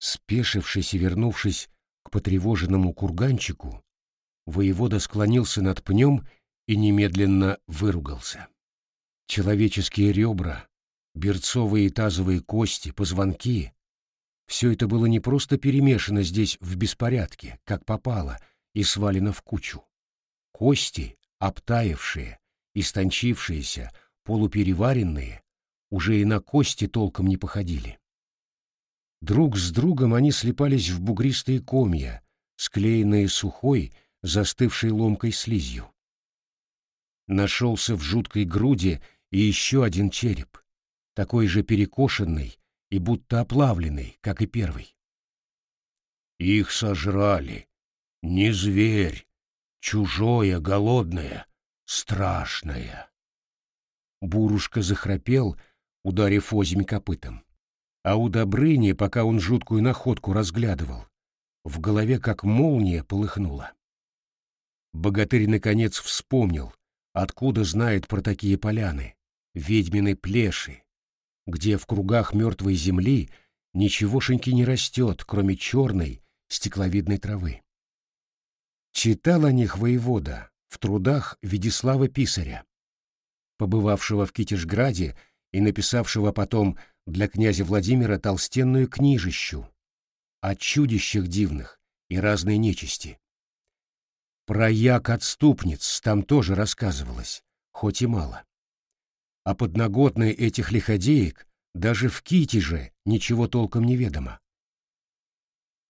Спешившись и вернувшись к потревоженному курганчику, воевода склонился над пнем и немедленно выругался. Человеческие ребра, берцовые и тазовые кости, позвонки — все это было не просто перемешано здесь в беспорядке, как попало, и свалено в кучу. Кости, обтаившие, истончившиеся, полупереваренные, уже и на кости толком не походили. Друг с другом они слипались в бугристые комья, склеенные сухой, застывшей ломкой слизью. Нашелся в жуткой груди и еще один череп, такой же перекошенный и будто оплавленный, как и первый. Их сожрали. Не зверь, чужое, голодное, страшное. Бурушка захрапел, ударив озими копытом. А у Добрыни, пока он жуткую находку разглядывал, в голове как молния полыхнула. Богатырь наконец вспомнил, откуда знает про такие поляны, ведьмины плеши, где в кругах мертвой земли ничегошеньки не растет, кроме черной стекловидной травы. Читал о них воевода в трудах Ведислава Писаря, побывавшего в Китежграде и написавшего потом для князя Владимира толстенную книжищу о чудищах дивных и разной нечисти. Про як-отступниц там тоже рассказывалось, хоть и мало. А подноготные этих лиходеек даже в Китеже ничего толком не ведомо.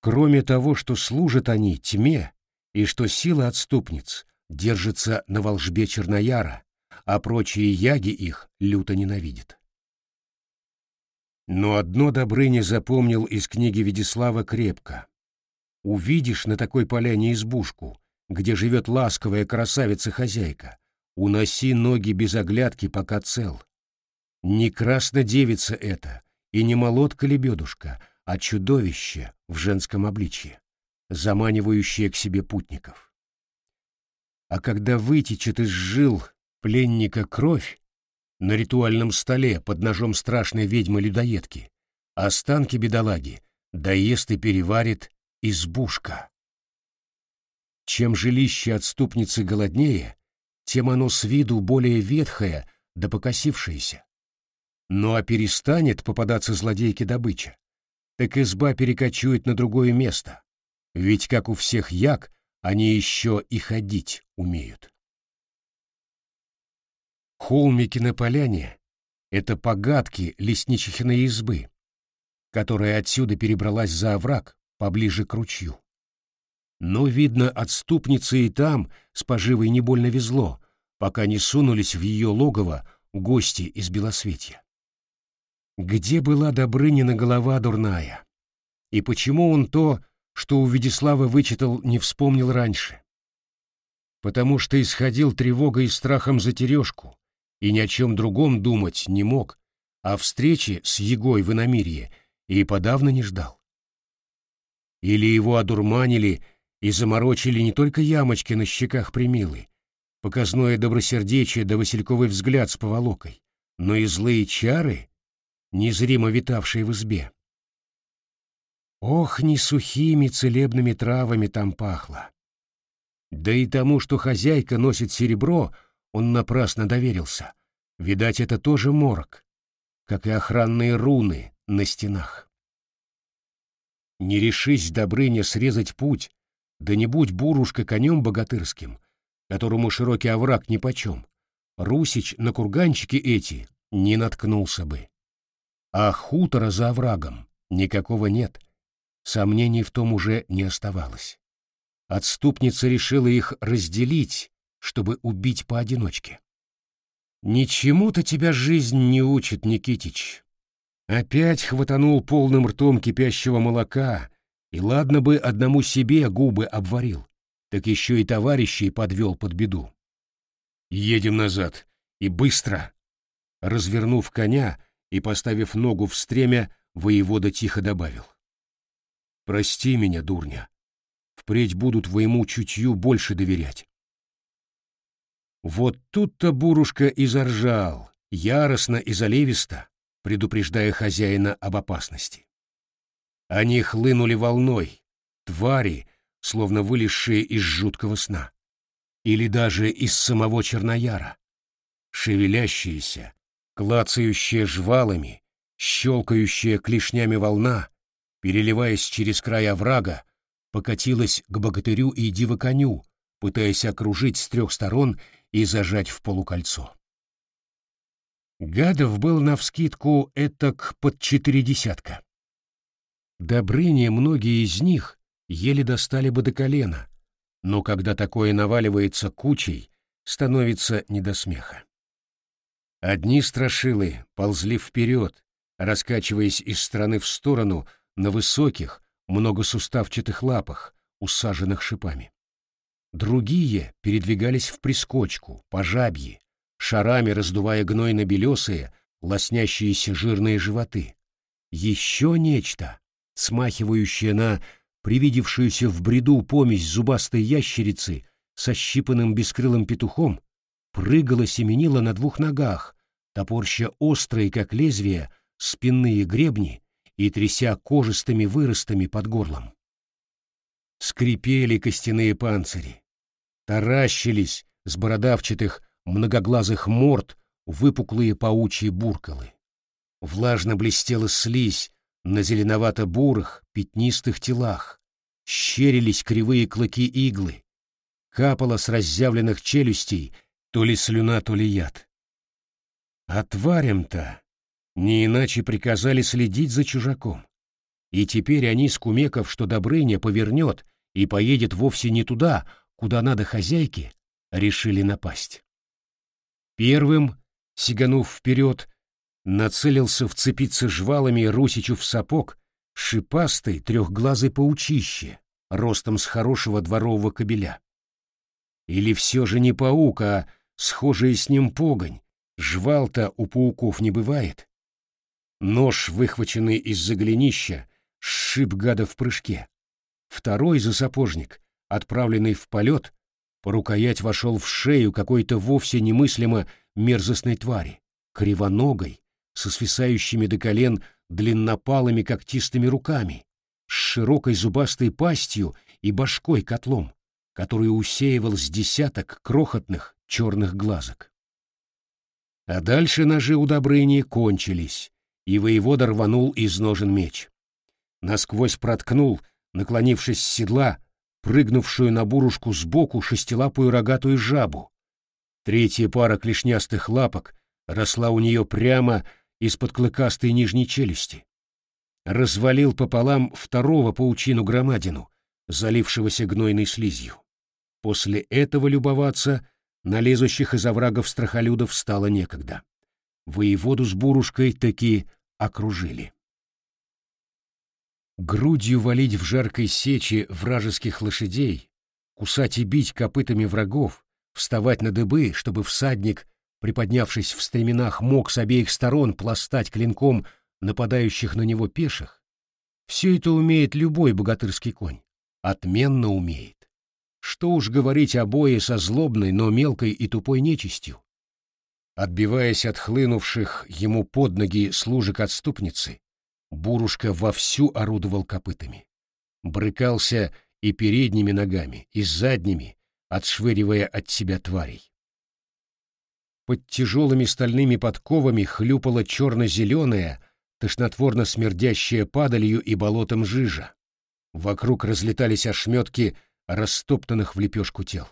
Кроме того, что служат они тьме, и что сила отступниц держится на волжбе Чернояра, а прочие яги их люто ненавидят. Но одно Добрыня запомнил из книги Ведислава крепко. Увидишь на такой поляне избушку, где живет ласковая красавица-хозяйка, уноси ноги без оглядки, пока цел. Не краснодевица это, и не молотка-лебедушка, а чудовище в женском обличье, заманивающее к себе путников. А когда вытечет из жил пленника кровь, на ритуальном столе под ножом страшной ведьмы-людоедки. Останки бедолаги доест и переварит избушка. Чем жилище отступницы голоднее, тем оно с виду более ветхое да покосившееся. Ну а перестанет попадаться злодейке добыча, так изба перекочует на другое место, ведь, как у всех як, они еще и ходить умеют. Холмики на поляне — это погадки лесничихиной избы, которая отсюда перебралась за овраг, поближе к ручью. Но, видно, отступнице и там с поживой не больно везло, пока не сунулись в ее логово гости из Белосветья. Где была Добрынина голова дурная? И почему он то, что у Ведислава вычитал, не вспомнил раньше? Потому что исходил тревогой и страхом за тережку, и ни о чем другом думать не мог, а встречи с Егой в иномирье и подавно не ждал. Или его одурманили и заморочили не только ямочки на щеках примилы, показное добросердечие да васильковый взгляд с поволокой, но и злые чары, незримо витавшие в избе. Ох, не сухими целебными травами там пахло. Да и тому, что хозяйка носит серебро — он напрасно доверился. Видать, это тоже морок, как и охранные руны на стенах. Не решись, Добрыня, срезать путь, да не будь бурушка конем богатырским, которому широкий овраг нипочем, Русич на курганчики эти не наткнулся бы. А хутора за оврагом никакого нет, сомнений в том уже не оставалось. Отступница решила их разделить чтобы убить поодиночке. «Ничему-то тебя жизнь не учит, Никитич». Опять хватанул полным ртом кипящего молока, и ладно бы одному себе губы обварил, так еще и товарищей подвел под беду. «Едем назад, и быстро!» Развернув коня и поставив ногу в стремя, воевода тихо добавил. «Прости меня, дурня. Впредь буду твоему чутью больше доверять. Вот тут-то Бурушка и заржал, яростно и заливисто, предупреждая хозяина об опасности. Они хлынули волной, твари, словно вылезшие из жуткого сна. Или даже из самого Чернояра. Шевелящиеся, клацающие жвалами, щелкающая клешнями волна, переливаясь через край оврага, покатилась к богатырю и дивоконю, пытаясь окружить с трех сторон и зажать в полукольцо. Гадов был навскидку этак под четыре десятка. Добрыне многие из них еле достали бы до колена, но когда такое наваливается кучей, становится не до смеха. Одни страшилы ползли вперед, раскачиваясь из стороны в сторону на высоких, многосуставчатых лапах, усаженных шипами. Другие передвигались в прискочку, по жабье, шарами раздувая гнойно-белесые, лоснящиеся жирные животы. Еще нечто, смахивающее на привидевшуюся в бреду помесь зубастой ящерицы со щипанным бескрылым петухом, прыгала-семенила на двух ногах, топорща острые, как лезвие, спинные гребни и тряся кожистыми выростами под горлом. Скрипели костяные панцири, таращились с бородавчатых многоглазых морд выпуклые паучьи буркалы. Влажно блестела слизь на зеленовато-бурых, пятнистых телах, щерились кривые клыки иглы, капала с разъявленных челюстей то ли слюна, то ли яд. А тварям-то не иначе приказали следить за чужаком. И теперь они, скумеков, что Добрыня повернет и поедет вовсе не туда, куда надо хозяйке, решили напасть. Первым, сиганув вперед, нацелился вцепиться жвалами Русичу в сапог шипастый трехглазый паучище, ростом с хорошего дворового кобеля. Или все же не паук, а схожая с ним погонь, жвал-то у пауков не бывает. Нож, выхваченный из-за голенища, сшиб гада в прыжке. Второй засапожник, отправленный в полет, по рукоять вошел в шею какой-то вовсе немыслимо мерзостной твари, кривоногой, со свисающими до колен длиннопалыми когтистыми руками, с широкой зубастой пастью и башкой котлом, который усеивал с десяток крохотных черных глазок. А дальше ножи у Добрыни кончились, и воевода рванул из ножен меч. Насквозь проткнул, наклонившись с седла, прыгнувшую на бурушку сбоку шестилапую рогатую жабу. Третья пара клешнястых лапок росла у нее прямо из-под клыкастой нижней челюсти. Развалил пополам второго паучину громадину, залившегося гнойной слизью. После этого любоваться на лезущих из оврагов страхолюдов стало некогда. Воеводу с бурушкой таки окружили. Грудью валить в жаркой сечи вражеских лошадей, кусать и бить копытами врагов, вставать на дыбы, чтобы всадник, приподнявшись в стременах, мог с обеих сторон пластать клинком нападающих на него пеших, все это умеет любой богатырский конь. Отменно умеет. Что уж говорить о бое со злобной, но мелкой и тупой нечистью. Отбиваясь от хлынувших ему под ноги служек отступницы, Бурушка вовсю орудовал копытами. Брыкался и передними ногами, и задними, отшвыривая от себя тварей. Под тяжелыми стальными подковами хлюпала черно-зеленая, тошнотворно смердящая падалью и болотом жижа. Вокруг разлетались ошметки растоптанных в лепешку тел.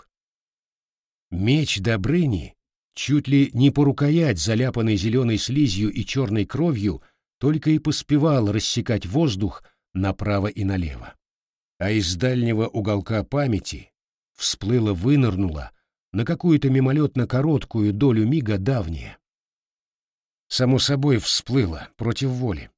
Меч Добрыни, чуть ли не по рукоять заляпанный зеленой слизью и черной кровью, только и поспевал рассекать воздух направо и налево. А из дальнего уголка памяти всплыло-вынырнуло на какую-то мимолетно короткую долю мига давнее. Само собой всплыло против воли.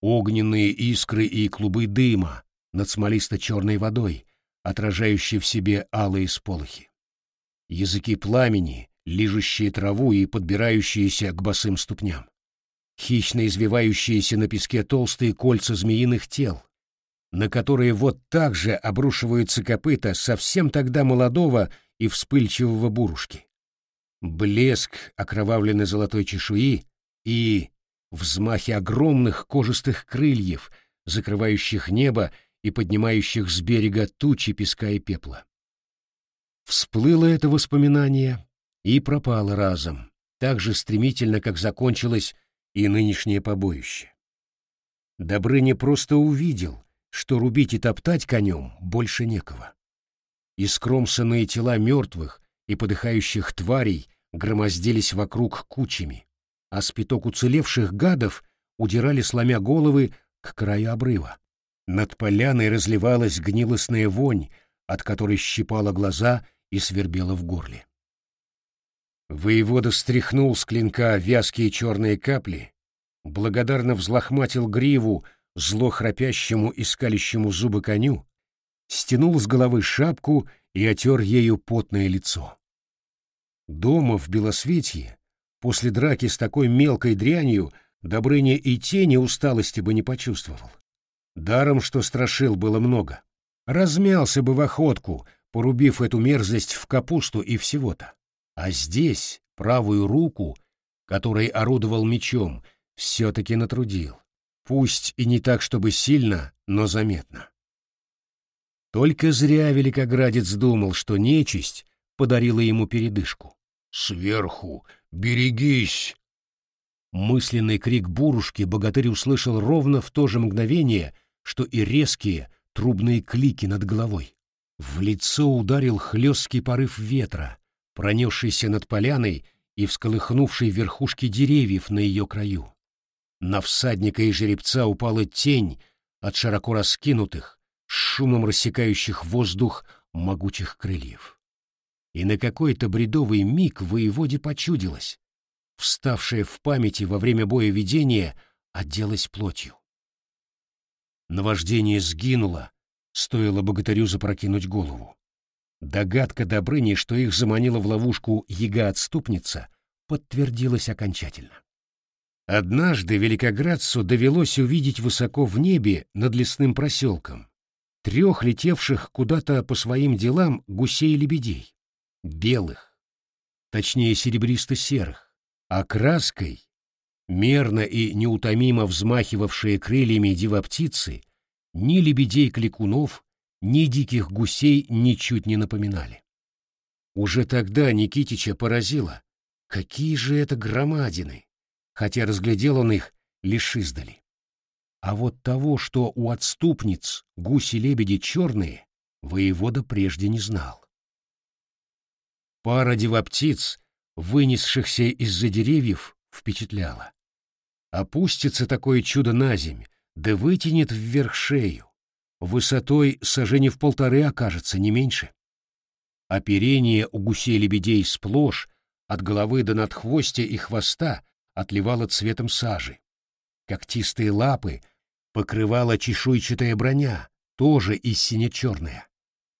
Огненные искры и клубы дыма над смолисто-черной водой, отражающие в себе алые сполохи. Языки пламени, лижущие траву и подбирающиеся к босым ступням хищно извивающиеся на песке толстые кольца змеиных тел, на которые вот так же обрушиваются копыта совсем тогда молодого и вспыльчивого бурушки. Блеск окровавленной золотой чешуи и взмахи огромных кожистых крыльев закрывающих небо и поднимающих с берега тучи песка и пепла. Всплыло это воспоминание и пропало разом, так же стремительно, как закончилось и нынешнее побоище. Добрыня просто увидел, что рубить и топтать конем больше некого. Искромсанные тела мертвых и подыхающих тварей громоздились вокруг кучами, а спиток уцелевших гадов удирали, сломя головы, к краю обрыва. Над поляной разливалась гнилостная вонь, от которой щипала глаза и свербела в горле. Воевода стряхнул с клинка вязкие черные капли, благодарно взлохматил гриву зло храпящему и скалящему зубы коню, стянул с головы шапку и отер ею потное лицо. Дома в Белосветье, после драки с такой мелкой дрянью, Добрыня и тени усталости бы не почувствовал. Даром, что страшил, было много. Размялся бы в охотку, порубив эту мерзость в капусту и всего-то. А здесь правую руку, которой орудовал мечом, все-таки натрудил. Пусть и не так, чтобы сильно, но заметно. Только зря Великоградец думал, что нечисть подарила ему передышку. «Сверху! Берегись!» Мысленный крик бурушки богатырь услышал ровно в то же мгновение, что и резкие трубные клики над головой. В лицо ударил хлесткий порыв ветра, пронесшийся над поляной и всколыхнувший верхушки деревьев на ее краю. На всадника и жеребца упала тень от широко раскинутых, шумом рассекающих воздух могучих крыльев. И на какой-то бредовый миг воеводе почудилось. Вставшее в памяти во время боя видение оделось плотью. Наваждение сгинуло, стоило богатырю запрокинуть голову. Догадка Добрыни, что их заманила в ловушку яга-отступница, подтвердилась окончательно. Однажды Великоградцу довелось увидеть высоко в небе над лесным проселком трех летевших куда-то по своим делам гусей-лебедей, белых, точнее серебристо-серых, а краской, мерно и неутомимо взмахивавшие крыльями дива-птицы, ни лебедей-кликунов, ни диких гусей ничуть не напоминали. Уже тогда Никитича поразило, какие же это громадины, хотя разглядел он их лишь издали. А вот того, что у отступниц гуси-лебеди черные, воевода прежде не знал. Пара птиц, вынесшихся из-за деревьев, впечатляла. Опустится такое чудо на земь, да вытянет вверх шею. Высотой сажени в полторы окажется, не меньше. Оперение у гусей-лебедей сплошь, от головы до надхвостя и хвоста, отливало цветом сажи. Когтистые лапы покрывала чешуйчатая броня, тоже из сине-черная.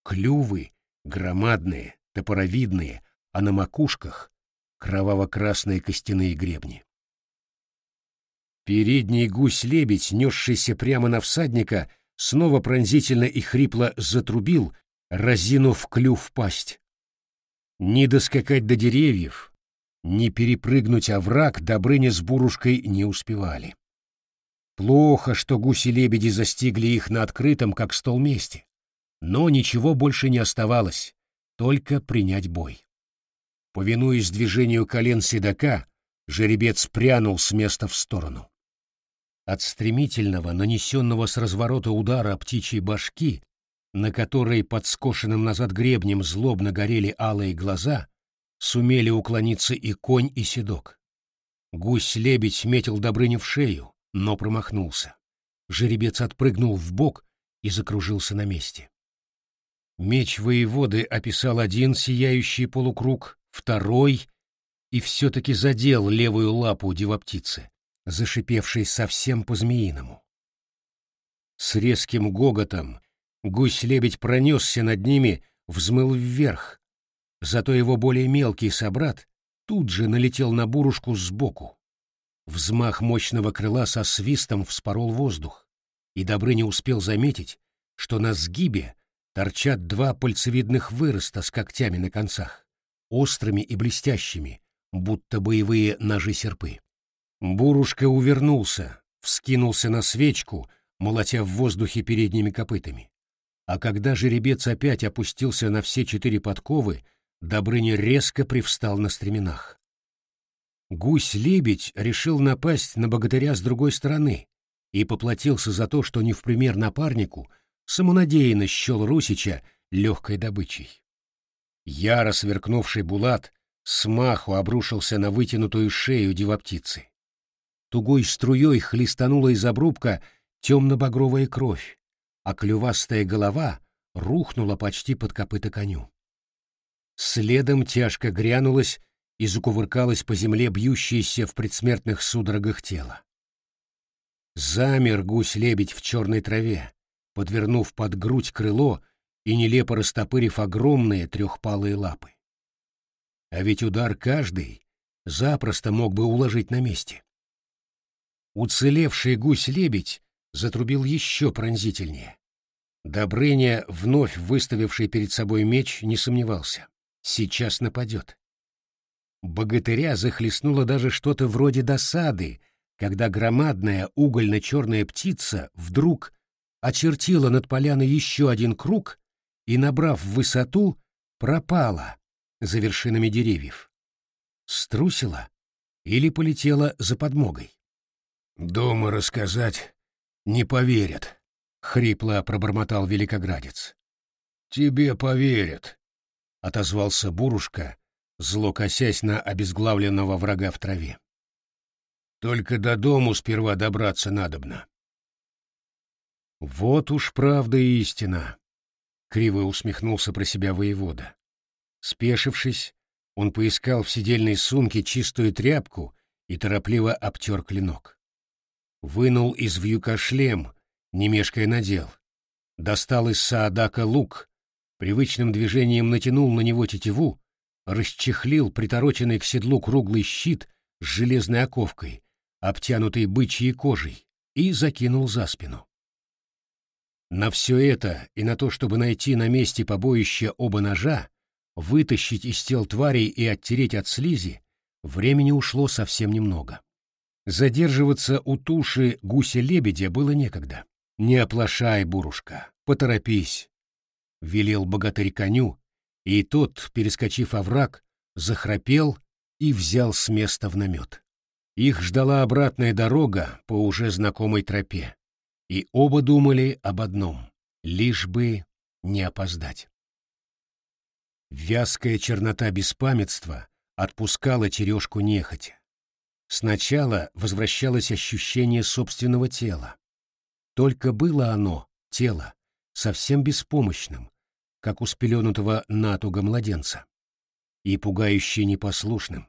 Клювы громадные, топоровидные, а на макушках кроваво-красные костяные гребни. Передний гусь-лебедь, несшийся прямо на всадника, снова пронзительно и хрипло затрубил, разинув клюв пасть. Не доскакать до деревьев, не перепрыгнуть овраг Добрыня с Бурушкой не успевали. Плохо, что гуси-лебеди застигли их на открытом, как стол месте. Но ничего больше не оставалось, только принять бой. Повинуясь движению колен седока, жеребец прянул с места в сторону. От стремительного, нанесенного с разворота удара птичьей башки, на которой под скошенным назад гребнем злобно горели алые глаза, сумели уклониться и конь, и седок. Гусь-лебедь метил Добрыню в шею, но промахнулся. Жеребец отпрыгнул в бок и закружился на месте. Меч воеводы описал один сияющий полукруг, второй, и все-таки задел левую лапу девоптицы, зашипевшей совсем по-змеиному. С резким гоготом гусь-лебедь пронесся над ними, взмыл вверх, Зато его более мелкий собрат тут же налетел на бурушку сбоку. Взмах мощного крыла со свистом вспорол воздух, и Добрыня успел заметить, что на сгибе торчат два пальцевидных выроста с когтями на концах, острыми и блестящими, будто боевые ножи-серпы. Бурушка увернулся, вскинулся на свечку, молотя в воздухе передними копытами. А когда жеребец опять опустился на все четыре подковы, Добрыня резко привстал на стременах. Гусь-лебедь решил напасть на богатыря с другой стороны и поплатился за то, что не в пример напарнику самонадеянно счел Русича легкой добычей. Яро сверкнувший булат смаху обрушился на вытянутую шею девоптицы. Тугой струей хлестанула из обрубка темно-багровая кровь, а клювастая голова рухнула почти под копыта коню. Следом тяжко грянулась и закувыркалась по земле бьющееся в предсмертных судорогах тело. Замер гусь-лебедь в черной траве, подвернув под грудь крыло и нелепо растопырив огромные трехпалые лапы. А ведь удар каждый запросто мог бы уложить на месте. Уцелевший гусь-лебедь затрубил еще пронзительнее. Добрыня, вновь выставивший перед собой меч, не сомневался. Сейчас нападет. Богатыря захлестнуло даже что-то вроде досады, когда громадная угольно-черная птица вдруг очертила над поляной еще один круг и, набрав высоту, пропала за вершинами деревьев. Струсила или полетела за подмогой? «Дома рассказать не поверят», — хрипло пробормотал великоградец. «Тебе поверят», — отозвался Бурушка, зло косясь на обезглавленного врага в траве. «Только до дому сперва добраться надобно». «Вот уж правда и истина», — криво усмехнулся про себя воевода. Спешившись, он поискал в сидельной сумке чистую тряпку и торопливо обтер клинок. Вынул из вьюка шлем, не мешкая надел. Достал из саадака лук, привычным движением натянул на него тетиву, расчехлил притороченный к седлу круглый щит с железной оковкой, обтянутый бычьей кожей, и закинул за спину. На все это и на то, чтобы найти на месте побоища оба ножа, вытащить из тел тварей и оттереть от слизи, времени ушло совсем немного. Задерживаться у туши гуся-лебедя было некогда. «Не оплошай, бурушка, поторопись», — велел богатырь коню, и тот, перескочив овраг, захрапел и взял с места в намет. Их ждала обратная дорога по уже знакомой тропе, и оба думали об одном — лишь бы не опоздать. Вязкая чернота беспамятства отпускала тережку нехотя. Сначала возвращалось ощущение собственного тела. Только было оно, тело, совсем беспомощным, как у спеленутого натуга младенца, и пугающе непослушным.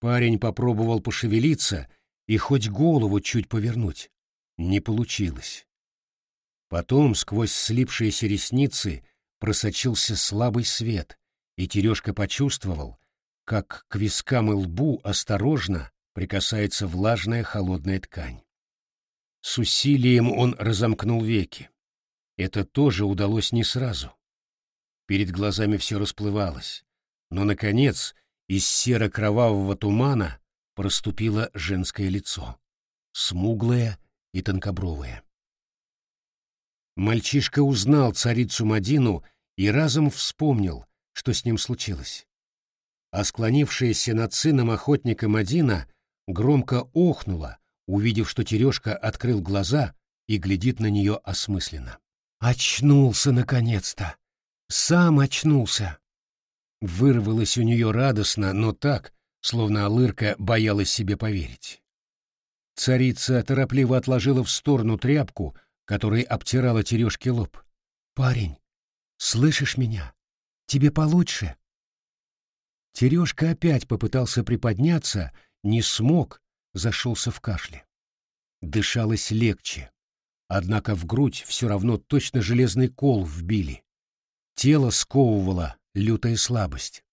Парень попробовал пошевелиться и хоть голову чуть повернуть. Не получилось. Потом сквозь слипшиеся ресницы просочился слабый свет, и Терешка почувствовал, как к вискам и лбу осторожно прикасается влажная холодная ткань. С усилием он разомкнул веки. Это тоже удалось не сразу. Перед глазами все расплывалось, но, наконец, из серо-кровавого тумана проступило женское лицо, смуглое и тонкобровое. Мальчишка узнал царицу Мадину и разом вспомнил, что с ним случилось. А склонившаяся над сыном охотника Мадина громко охнула, увидев, что Терешка открыл глаза и глядит на нее осмысленно. «Очнулся, наконец-то! Сам очнулся!» Вырвалось у нее радостно, но так, словно Алырка боялась себе поверить. Царица торопливо отложила в сторону тряпку, который обтирала Терешке лоб. «Парень, слышишь меня? Тебе получше?» Терешка опять попытался приподняться, не смог, зашелся в кашле. Дышалось легче, однако в грудь все равно точно железный кол вбили. Тело сковывало лютая слабость,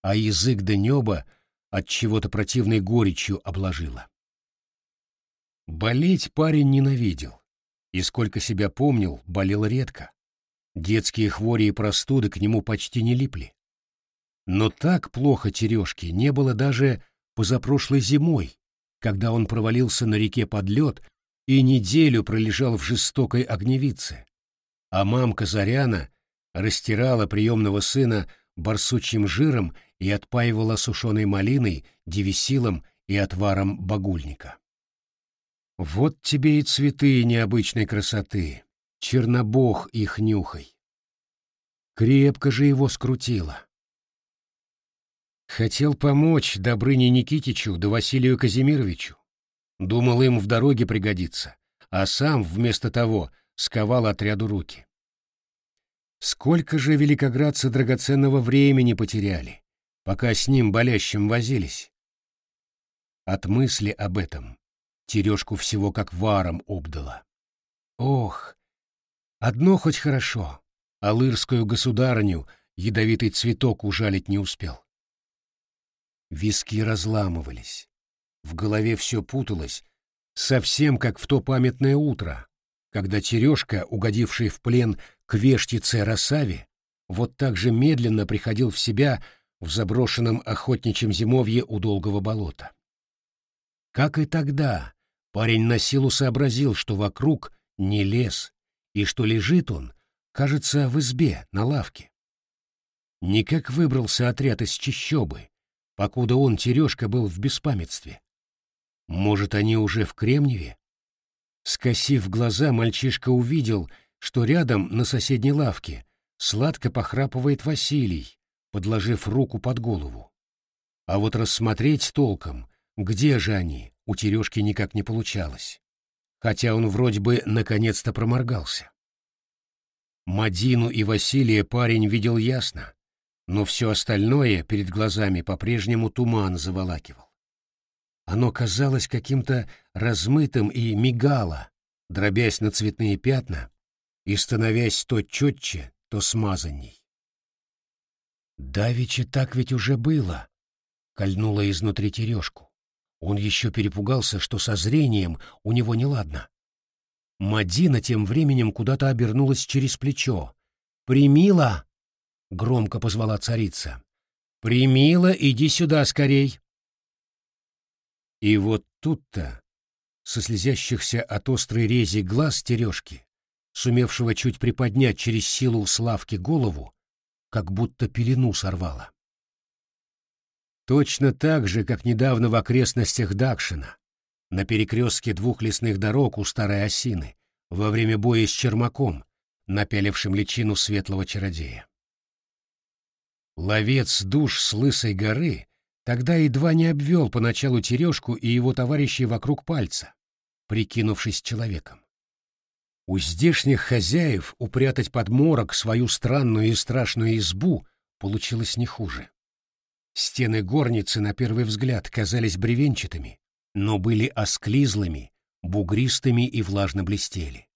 а язык до неба от чего-то противной горечью обложило. Болеть парень ненавидел и сколько себя помнил, болел редко. Детские хвори и простуды к нему почти не липли. Но так плохо Терешки не было даже позапрошлой зимой, когда он провалился на реке под лед и неделю пролежал в жестокой огневице, а мамка Заряна растирала приемного сына барсучьим жиром и отпаивала сушеной малиной, девисилом и отваром багульника. Вот тебе и цветы необычной красоты, чернобог их нюхай. Крепко же его скрутило. Хотел помочь Добрыне Никитичу да Василию Казимировичу. Думал, им в дороге пригодится, а сам вместо того сковал отряду руки. Сколько же великоградцы драгоценного времени потеряли, пока с ним болящим возились. От мысли об этом Терешку всего как варом обдала. Ох, одно хоть хорошо, алырскую государыню ядовитый цветок ужалить не успел. Виски разламывались. В голове все путалось, совсем как в то памятное утро, когда Терешка, угодивший в плен к вештице Росаве, вот так же медленно приходил в себя в заброшенном охотничьем зимовье у долгого болота. Как и тогда, парень на силу сообразил, что вокруг не лес, и что лежит он, кажется, в избе, на лавке. Никак выбрался отряд из чищобы, покуда он, Терешка, был в беспамятстве. Может, они уже в Кремниеве? Скосив глаза, мальчишка увидел, что рядом на соседней лавке сладко похрапывает Василий, подложив руку под голову. А вот рассмотреть толком, где же они, у Терешки никак не получалось, хотя он вроде бы наконец-то проморгался. Мадину и Василия парень видел ясно, но все остальное перед глазами по-прежнему туман заволакивал. Оно казалось каким-то размытым и мигало, дробясь на цветные пятна и становясь то четче, то смазанней. «Давичи так ведь уже было», — кольнула изнутри тережку. Он еще перепугался, что со зрением у него неладно. Мадина тем временем куда-то обернулась через плечо. «Примила!» — громко позвала царица. «Примила, иди сюда скорей!» И вот тут-то, со слезящихся от острой рези глаз тережки, сумевшего чуть приподнять через силу Славки голову, как будто пелену сорвала. Точно так же, как недавно в окрестностях Дакшина, на перекрестке двух лесных дорог у Старой Осины, во время боя с Чермаком, напялившим личину светлого чародея. Ловец душ с Лысой горы тогда едва не обвел поначалу Терешку и его товарищей вокруг пальца, прикинувшись человеком. У здешних хозяев упрятать под морок свою странную и страшную избу получилось не хуже. Стены горницы на первый взгляд казались бревенчатыми, но были осклизлыми, бугристыми и влажно блестели.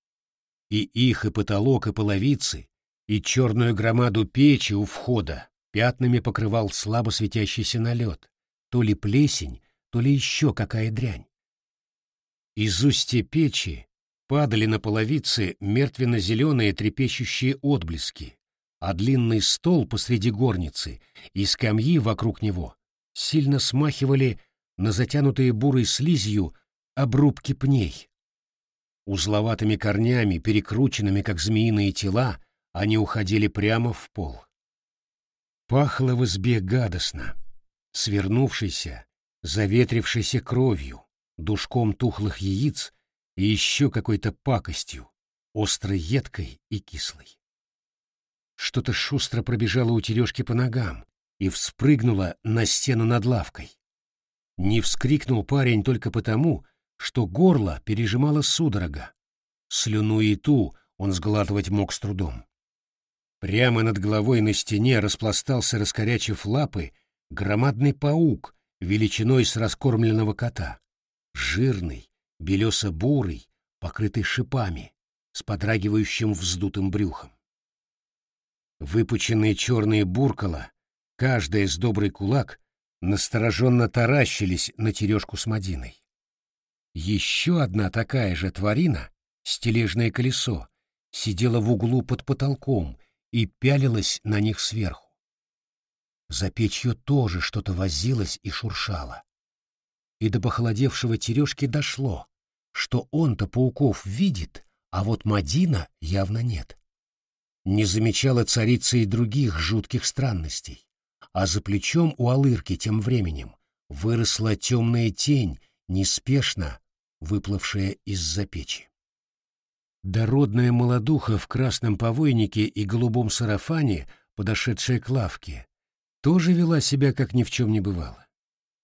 И их, и потолок, и половицы, и черную громаду печи у входа Пятнами покрывал слабо светящийся налет, то ли плесень, то ли еще какая дрянь. Из устья печи падали на половицы мертвенно-зеленые трепещущие отблески, а длинный стол посреди горницы и скамьи вокруг него сильно смахивали на затянутые бурой слизью обрубки пней. Узловатыми корнями, перекрученными, как змеиные тела, они уходили прямо в пол. Пахло в избе гадостно, свернувшейся, заветрившейся кровью, душком тухлых яиц и еще какой-то пакостью, острой едкой и кислой. Что-то шустро пробежало у Терешки по ногам и вспрыгнуло на стену над лавкой. Не вскрикнул парень только потому, что горло пережимало судорога. Слюну и ту он сглатывать мог с трудом. Прямо над головой на стене распластался, раскорячив лапы, громадный паук величиной с раскормленного кота. Жирный, белесо-бурый, покрытый шипами, с подрагивающим вздутым брюхом. Выпученные черные буркала, каждая с добрый кулак, настороженно таращились на тережку с Мадиной. Еще одна такая же тварина, стележное колесо, сидела в углу под потолком и пялилась на них сверху. За печью тоже что-то возилось и шуршало. И до похолодевшего Терешки дошло. что он-то пауков видит, а вот Мадина явно нет. Не замечала царица и других жутких странностей, а за плечом у Алырки тем временем выросла темная тень, неспешно выплывшая из-за печи. Дородная молодуха в красном повойнике и голубом сарафане, подошедшая к лавке, тоже вела себя, как ни в чем не бывало.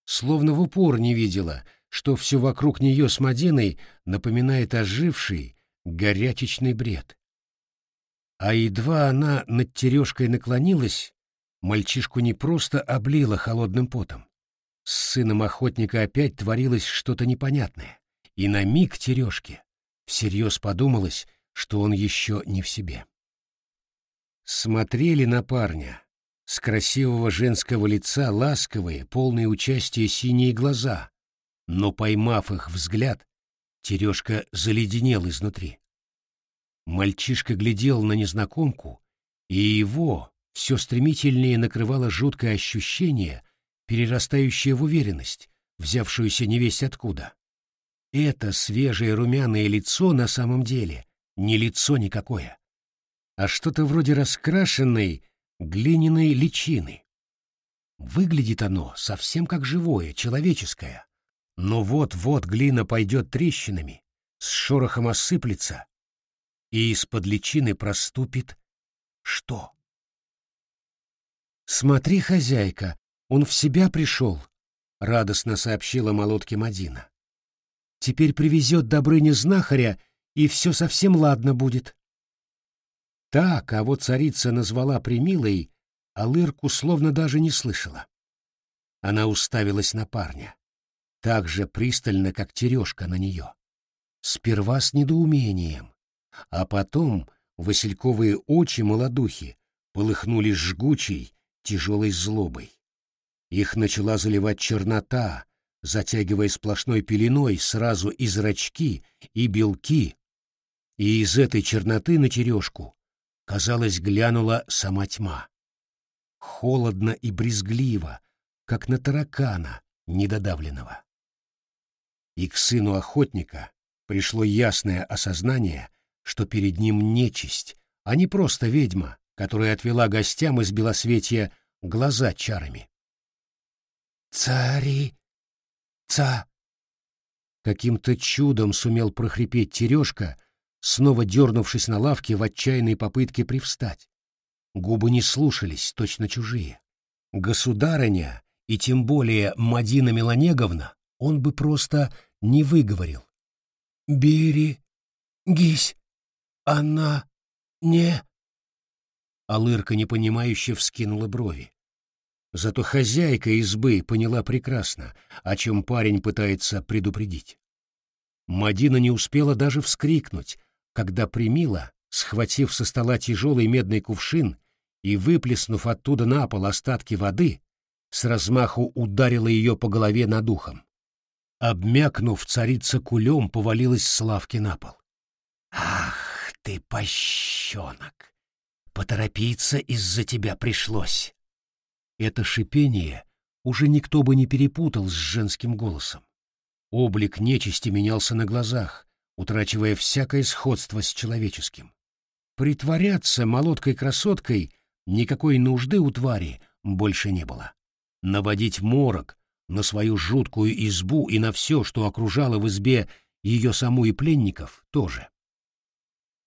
Словно в упор не видела, что все вокруг нее с Мадиной напоминает оживший, горячечный бред. А едва она над тережкой наклонилась, мальчишку не просто облила холодным потом. С сыном охотника опять творилось что-то непонятное, и на миг тережке всерьез подумалось, что он еще не в себе. Смотрели на парня. С красивого женского лица ласковые, полные участия синие глаза, но, поймав их взгляд, Терешка заледенел изнутри. Мальчишка глядел на незнакомку, и его все стремительнее накрывало жуткое ощущение, перерастающее в уверенность, взявшуюся невесть откуда. Это свежее румяное лицо на самом деле не лицо никакое, а что-то вроде раскрашенной глиняной личины. Выглядит оно совсем как живое, человеческое. Но вот-вот глина пойдет трещинами, с шорохом осыплется, и из-под личины проступит что? «Смотри, хозяйка, он в себя пришел», — радостно сообщила молотке Мадина. Теперь привезет Добрыня знахаря, и все совсем ладно будет. Так, а вот царица назвала примилой, а Лырку словно даже не слышала. Она уставилась на парня, так же пристально, как тережка на нее. Сперва с недоумением, а потом васильковые очи молодухи полыхнули жгучей, тяжелой злобой. Их начала заливать чернота, затягивая сплошной пеленой сразу и зрачки, и белки, и из этой черноты на тережку, казалось, глянула сама тьма. Холодно и брезгливо, как на таракана недодавленного. И к сыну охотника пришло ясное осознание, что перед ним нечисть, а не просто ведьма, которая отвела гостям из Белосветья глаза чарами. «Цари!» Ца!» Каким-то чудом сумел прохрипеть Терешка, снова дернувшись на лавке в отчаянной попытке привстать. Губы не слушались, точно чужие. Государыня, и тем более Мадина Меланеговна, он бы просто не выговорил. «Бери, гись, она не...» Алырка непонимающе вскинула брови. Зато хозяйка избы поняла прекрасно, о чем парень пытается предупредить. Мадина не успела даже вскрикнуть, когда примила, схватив со стола тяжелый медный кувшин и выплеснув оттуда на пол остатки воды, с размаху ударила ее по голове над ухом. Обмякнув, царица кулем повалилась с лавки на пол. «Ах ты, пощенок! Поторопиться из-за тебя пришлось!» Это шипение уже никто бы не перепутал с женским голосом. Облик нечисти менялся на глазах, утрачивая всякое сходство с человеческим. Притворяться молоткой-красоткой никакой нужды у твари больше не было. Наводить морок на свою жуткую избу и на все, что окружало в избе ее саму и пленников, тоже.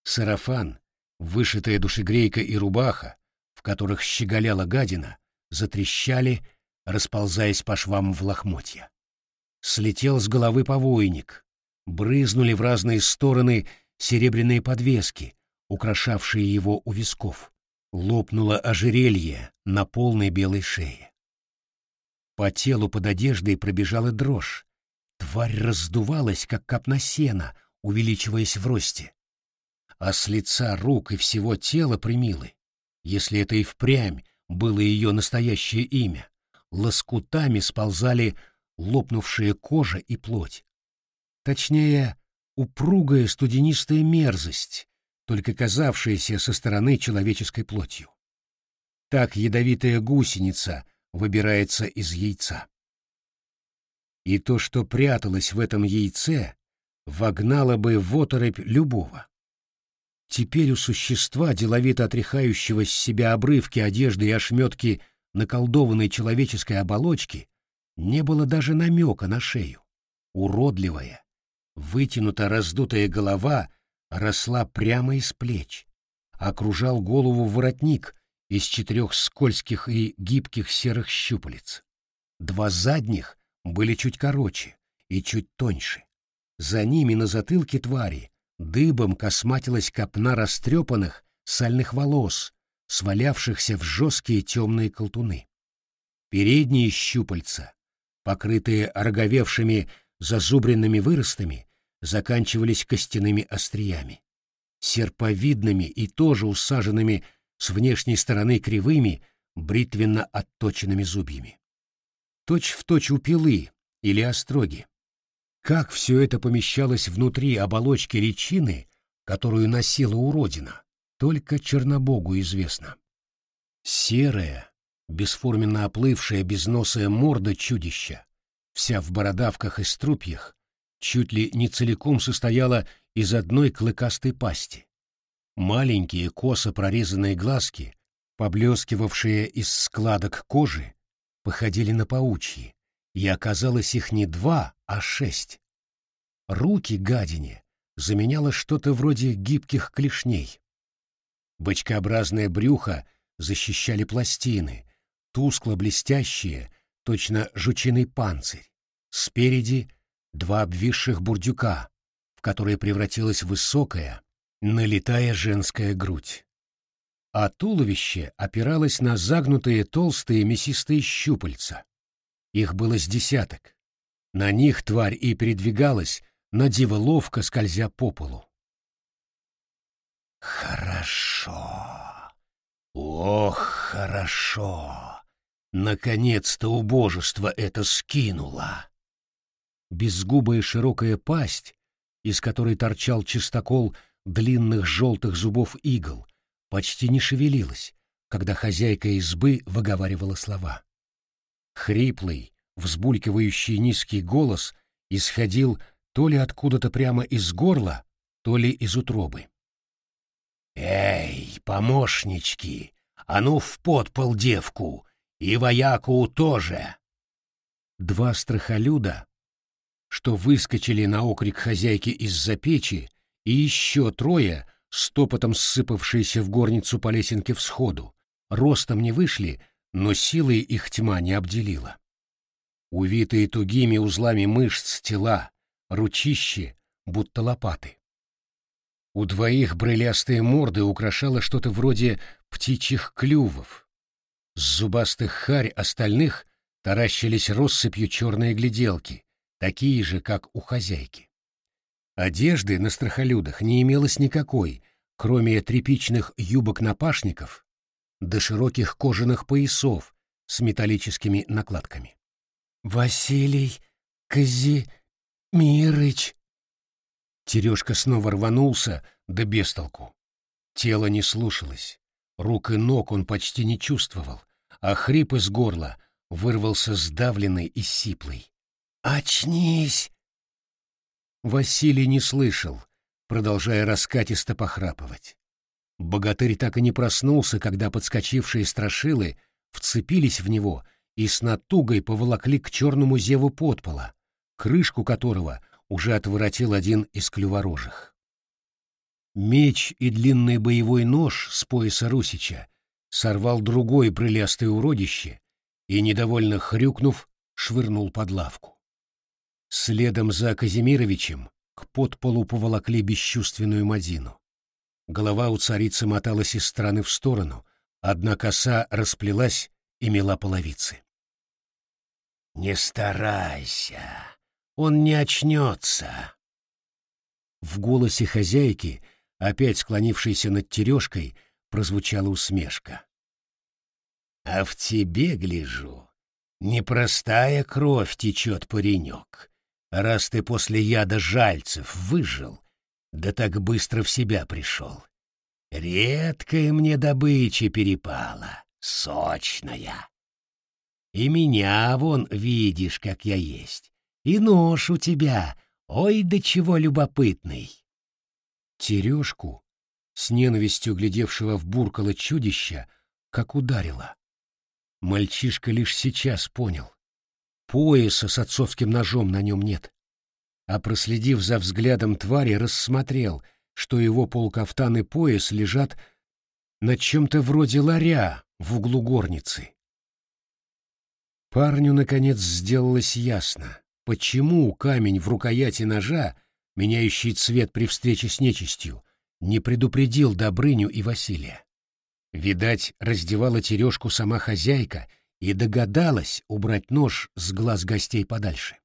Сарафан, вышитая душегрейка и рубаха, в которых щеголяла гадина, затрещали, расползаясь по швам в лохмотья. Слетел с головы повойник, брызнули в разные стороны серебряные подвески, украшавшие его у висков. Лопнуло ожерелье на полной белой шее. По телу под одеждой пробежала дрожь. Тварь раздувалась, как капна сена, увеличиваясь в росте. А с лица рук и всего тела примилы, если это и впрямь было ее настоящее имя, лоскутами сползали лопнувшая кожа и плоть. Точнее, упругая студенистая мерзость, только казавшаяся со стороны человеческой плотью. Так ядовитая гусеница выбирается из яйца. И то, что пряталось в этом яйце, вогнала бы в оторопь любого. Теперь у существа, деловито отряхающего с себя обрывки одежды и ошметки наколдованной человеческой оболочки, не было даже намека на шею. Уродливая, вытянута раздутая голова росла прямо из плеч. Окружал голову воротник из четырех скользких и гибких серых щупалец. Два задних были чуть короче и чуть тоньше. За ними на затылке твари дыбом косматилась копна растрепанных сальных волос, свалявшихся в жесткие темные колтуны. Передние щупальца, покрытые ороговевшими зазубренными выростами, заканчивались костяными остриями. Серповидными и тоже усаженными с внешней стороны кривыми, бритвенно отточенными зубьями. Точь в точь у пилы или остроги. Как все это помещалось внутри оболочки личины, которую носила уродина, только Чернобогу известно. Серая, бесформенно оплывшая безносая морда чудища, вся в бородавках и струпьях, чуть ли не целиком состояла из одной клыкастой пасти. Маленькие косо прорезанные глазки, поблескивавшие из складок кожи, походили на паучьи, и оказалось их не два, а шесть. Руки гадине заменяло что-то вроде гибких клешней. Бочкообразное брюхо защищали пластины, тускло-блестящие, точно жучиный панцирь. Спереди два обвисших бурдюка, в которые превратилась высокая, налитая женская грудь. А туловище опиралось на загнутые толстые мясистые щупальца. Их было с десяток. На них тварь и передвигалась, на диво ловко скользя по полу. Хорошо. Ох, хорошо. Наконец-то убожество это скинуло. Безгубая широкая пасть, из которой торчал чистокол длинных желтых зубов игл, почти не шевелилась, когда хозяйка избы выговаривала слова. Хриплый, взбулькивающий низкий голос исходил то ли откуда-то прямо из горла, то ли из утробы. «Эй, помощнички, а ну в подпол девку, и вояку тоже!» Два страхолюда, что выскочили на окрик хозяйки из-за печи, и еще трое, стопотом сыпавшиеся в горницу по лесенке всходу, ростом не вышли, но силой их тьма не обделила. Увитые тугими узлами мышц тела, ручище, будто лопаты. У двоих брылястые морды украшало что-то вроде птичьих клювов. С зубастых харь остальных таращились россыпью черные гляделки, такие же, как у хозяйки. Одежды на страхолюдах не имелось никакой, кроме тряпичных юбок-напашников до широких кожаных поясов с металлическими накладками. «Василий Кази...» «Мирыч!» Терешка снова рванулся, да бестолку. Тело не слушалось, рук и ног он почти не чувствовал, а хрип из горла вырвался сдавленный и сиплый. «Очнись!» Василий не слышал, продолжая раскатисто похрапывать. Богатырь так и не проснулся, когда подскочившие страшилы вцепились в него и с натугой поволокли к черному зеву подпола, крышку которого уже отворотил один из клюворожих. Меч и длинный боевой нож с пояса Русича сорвал другое прылястое уродище и, недовольно хрюкнув, швырнул под лавку. Следом за Казимировичем к подполу поволокли бесчувственную Мадину. Голова у царицы моталась из стороны в сторону, одна коса расплелась и мела половицы. «Не старайся!» Он не очнется. В голосе хозяйки, опять склонившейся над тережкой, прозвучала усмешка. А в тебе, гляжу, непростая кровь течет, паренек, раз ты после яда жальцев выжил, да так быстро в себя пришел. Редкая мне добыча перепала, сочная. И меня вон видишь, как я есть. И нож у тебя Ой, до чего любопытный!» Терешку, с ненавистью глядевшего в буркало чудища, как ударило. Мальчишка лишь сейчас понял. Пояса с отцовским ножом на нем нет. А проследив за взглядом твари, рассмотрел, что его полкафтан и пояс лежат на чем-то вроде ларя в углу горницы. Парню, наконец, сделалось ясно, почему камень в рукояти ножа, меняющий цвет при встрече с нечистью, не предупредил Добрыню и Василия. Видать, раздевала тережку сама хозяйка и догадалась убрать нож с глаз гостей подальше.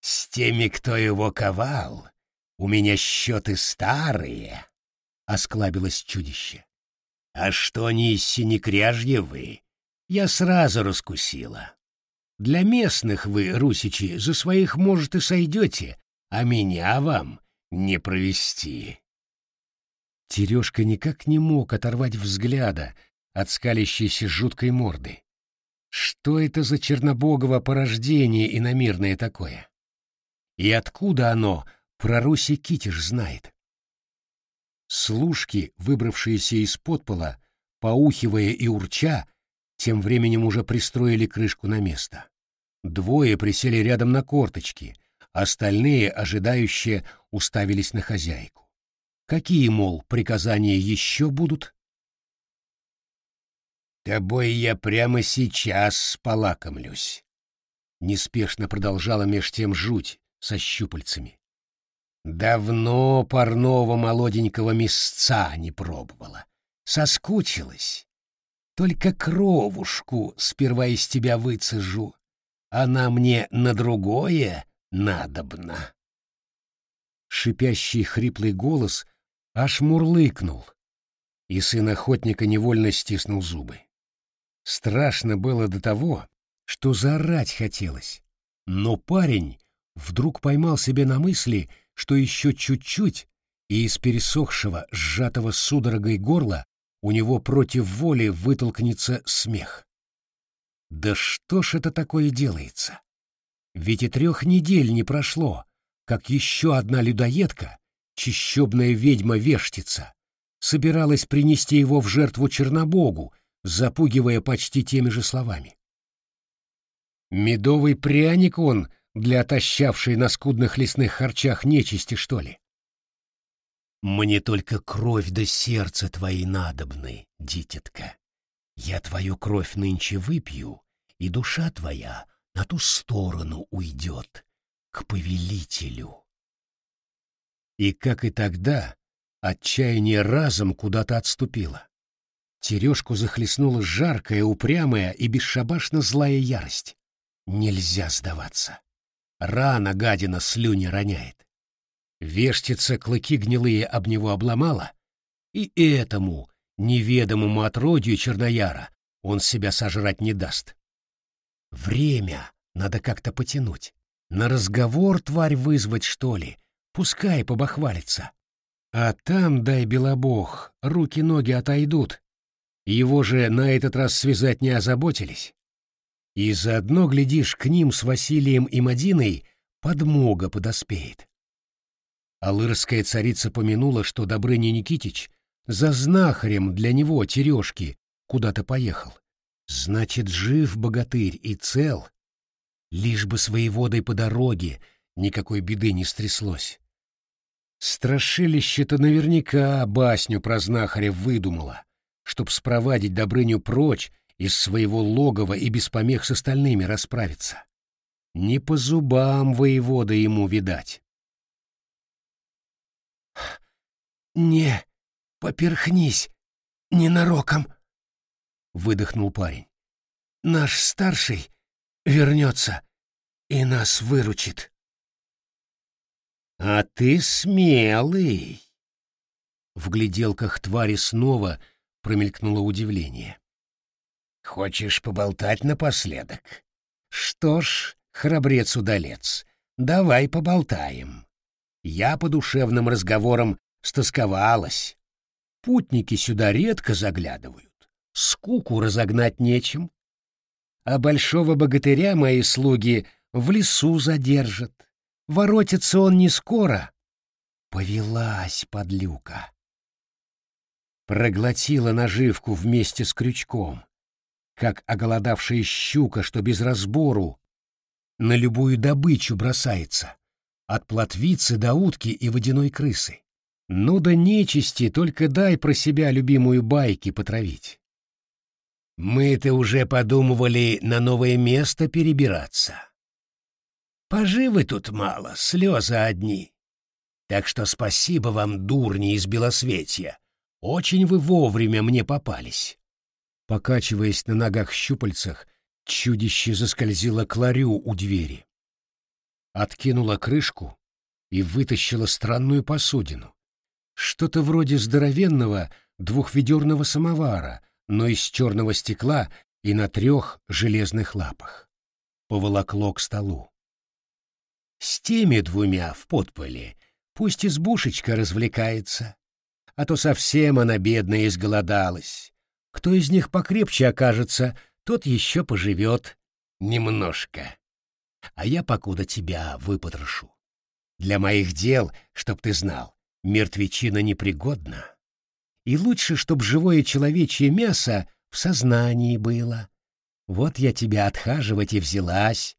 «С теми, кто его ковал, у меня счеты старые», — осклабилось чудище. «А что не из синекряжьевы, я сразу раскусила. Для местных вы, русичи, за своих, может, и сойдете, а меня вам не провести». Терешка никак не мог оторвать взгляда от скалящейся жуткой морды. Что это за чернобогово порождение иномирное такое? И откуда оно про Руси Китиш знает? Служки, выбравшиеся из подпола, поухивая и урча, тем временем уже пристроили крышку на место. Двое присели рядом на корточки, остальные, ожидающие, уставились на хозяйку. Какие, мол, приказания еще будут? «Тобой я прямо сейчас полакомлюсь», — неспешно продолжала меж тем жуть со щупальцами. «Давно парного молоденького мясца не пробовала. Соскучилась. Только кровушку сперва из тебя выцежу. Она мне на другое надобна». Шипящий хриплый голос аж мурлыкнул, и сын охотника невольно стиснул зубы. Страшно было до того, что заорать хотелось, но парень вдруг поймал себя на мысли, что еще чуть-чуть, и из пересохшего, сжатого судорогой горла у него против воли вытолкнется смех. Да что ж это такое делается? Ведь и трех недель не прошло, как еще одна людоедка чищебная ведьма-вештица, собиралась принести его в жертву Чернобогу, запугивая почти теми же словами. Медовый пряник он для отощавшей на скудных лесных харчах нечисти, что ли? Мне только кровь да сердце твои надобны, дитятка. Я твою кровь нынче выпью, и душа твоя на ту сторону уйдет, к повелителю. И, как и тогда, отчаяние разом куда-то отступило. Терешку захлестнула жаркая, упрямая и бесшабашно злая ярость. Нельзя сдаваться. Рано гадина слюни роняет. Вештица клыки гнилые об него обломала, и этому, неведомому отродью Чернояра, он себя сожрать не даст. Время надо как-то потянуть. На разговор тварь вызвать, что ли, Пускай побахвалится. А там, дай белобог, руки-ноги отойдут. Его же на этот раз связать не озаботились. И заодно, глядишь, к ним с Василием и Мадиной подмога подоспеет. Алырская царица помянула, что Добрыня Никитич за знахарем для него, Терешки, куда-то поехал. Значит, жив богатырь и цел. Лишь бы своей водой по дороге никакой беды не стряслось. Страшилище-то наверняка басню про знахаря выдумала, чтоб спровадить Добрыню прочь из своего логова и без помех с остальными расправиться. Не по зубам воевода ему видать. «Не, поперхнись, ненароком!» — выдохнул парень. «Наш старший вернется и нас выручит». «А ты смелый!» В гляделках твари снова промелькнуло удивление. «Хочешь поболтать напоследок? Что ж, храбрец-удалец, давай поболтаем. Я по душевным разговорам стосковалась. Путники сюда редко заглядывают, скуку разогнать нечем. А большого богатыря мои слуги в лесу задержат. Воротится он не скоро. Повелась подлюка. Проглотила наживку вместе с крючком, как оголодавшая щука, что без разбору на любую добычу бросается, от плотвицы до утки и водяной крысы. Ну да нечисти, только дай про себя любимую байки потравить. Мы-то уже подумывали на новое место перебираться. Поживы тут мало, слезы одни. Так что спасибо вам, дурни из Белосветья. Очень вы вовремя мне попались. Покачиваясь на ногах-щупальцах, чудище заскользило к ларю у двери. Откинула крышку и вытащила странную посудину. Что-то вроде здоровенного двухведерного самовара, но из черного стекла и на трех железных лапах. Поволокло к столу. С теми двумя в подполе пусть избушечка развлекается, а то совсем она бедная изголодалась. Кто из них покрепче окажется, тот еще поживет немножко. А я покуда тебя выпотрошу. Для моих дел, чтоб ты знал, мертвечина непригодна. И лучше, чтоб живое человечье мясо в сознании было. Вот я тебя отхаживать и взялась.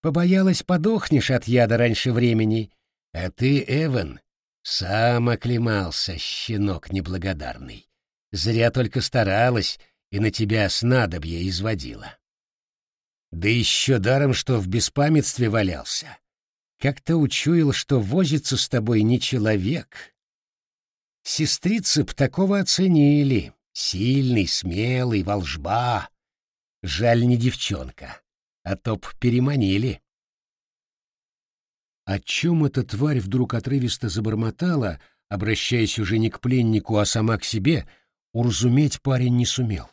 Побоялась, подохнешь от яда раньше времени. А ты, Эван, сам оклемался, щенок неблагодарный. Зря только старалась и на тебя снадобье изводила. Да еще даром, что в беспамятстве валялся. Как-то учуял, что возится с тобой не человек. Сестрицы б такого оценили. Сильный, смелый, волжба. Жаль, не девчонка. А то б переманили. О чем эта тварь вдруг отрывисто забормотала, обращаясь уже не к пленнику, а сама к себе, уразуметь парень не сумел.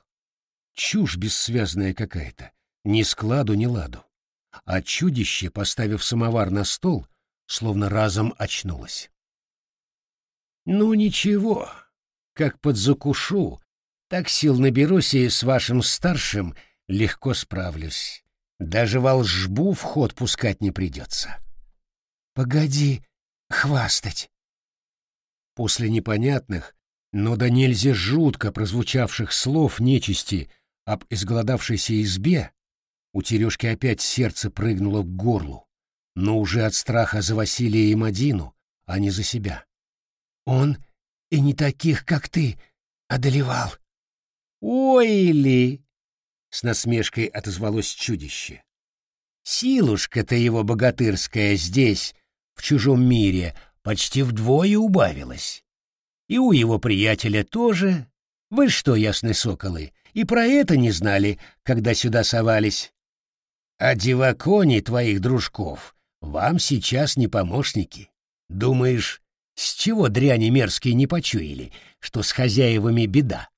Чушь бессвязная какая-то, ни складу, ни ладу. А чудище, поставив самовар на стол, словно разом очнулось. «Ну ничего, как подзакушу, так сил наберусь и с вашим старшим легко справлюсь. Даже волжбу в ход пускать не придется». «Погоди хвастать!» После непонятных, но до нельзя жутко прозвучавших слов нечисти об изголодавшейся избе, у Терешки опять сердце прыгнуло к горлу, но уже от страха за Василия и Мадину, а не за себя. «Он и не таких, как ты, одолевал!» «Ой ли!» — с насмешкой отозвалось чудище. «Силушка-то его богатырская здесь, в чужом мире, почти вдвое убавилась. И у его приятеля тоже. Вы что, ясны соколы, и про это не знали, когда сюда совались? А дивакони твоих дружков вам сейчас не помощники. Думаешь, с чего дряни мерзкие не почуяли, что с хозяевами беда?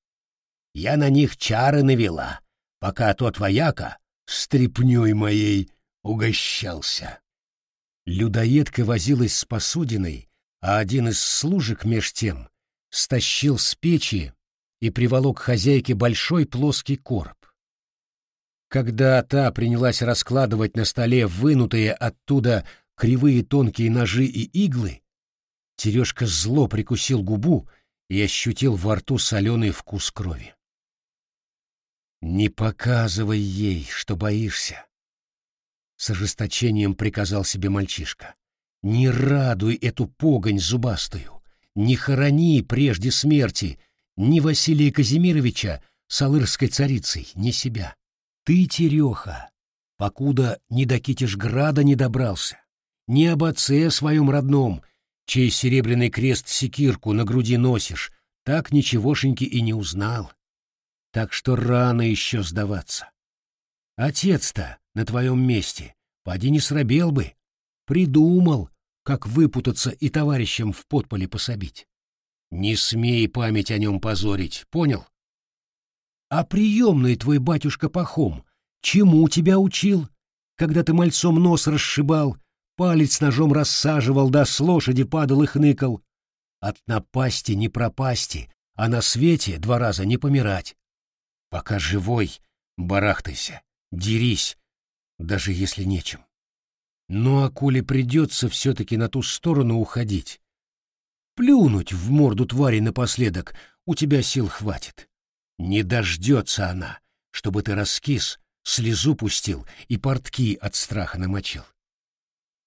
Я на них чары навела, пока тот вояка стрепнёй моей угощался. Людоедка возилась с посудиной, а один из служек меж тем стащил с печи и приволок хозяйке большой плоский короб. Когда та принялась раскладывать на столе вынутые оттуда кривые тонкие ножи и иглы, Терешка зло прикусил губу и ощутил во рту соленый вкус крови. «Не показывай ей, что боишься!» С ожесточением приказал себе мальчишка. «Не радуй эту погонь зубастую! Не хорони прежде смерти ни Василия Казимировича с алырской царицей, ни себя!» Ты, Тереха, покуда ни до Китежграда не добрался, ни об отце своем родном, чей серебряный крест-секирку на груди носишь, так ничегошеньки и не узнал. Так что рано еще сдаваться. Отец-то на твоем месте, поди не срабел бы, придумал, как выпутаться и товарищам в подполе пособить. Не смей память о нем позорить, понял? А приемный твой батюшка Пахом чему тебя учил, когда ты мальцом нос расшибал, палец ножом рассаживал, да с лошади падал и хныкал? От напасти не пропасти, а на свете два раза не помирать. Пока живой, барахтайся, дерись, даже если нечем. Ну а коли придется все-таки на ту сторону уходить, плюнуть в морду твари напоследок у тебя сил хватит. Не дождется она, чтобы ты раскис, слезу пустил и портки от страха намочил.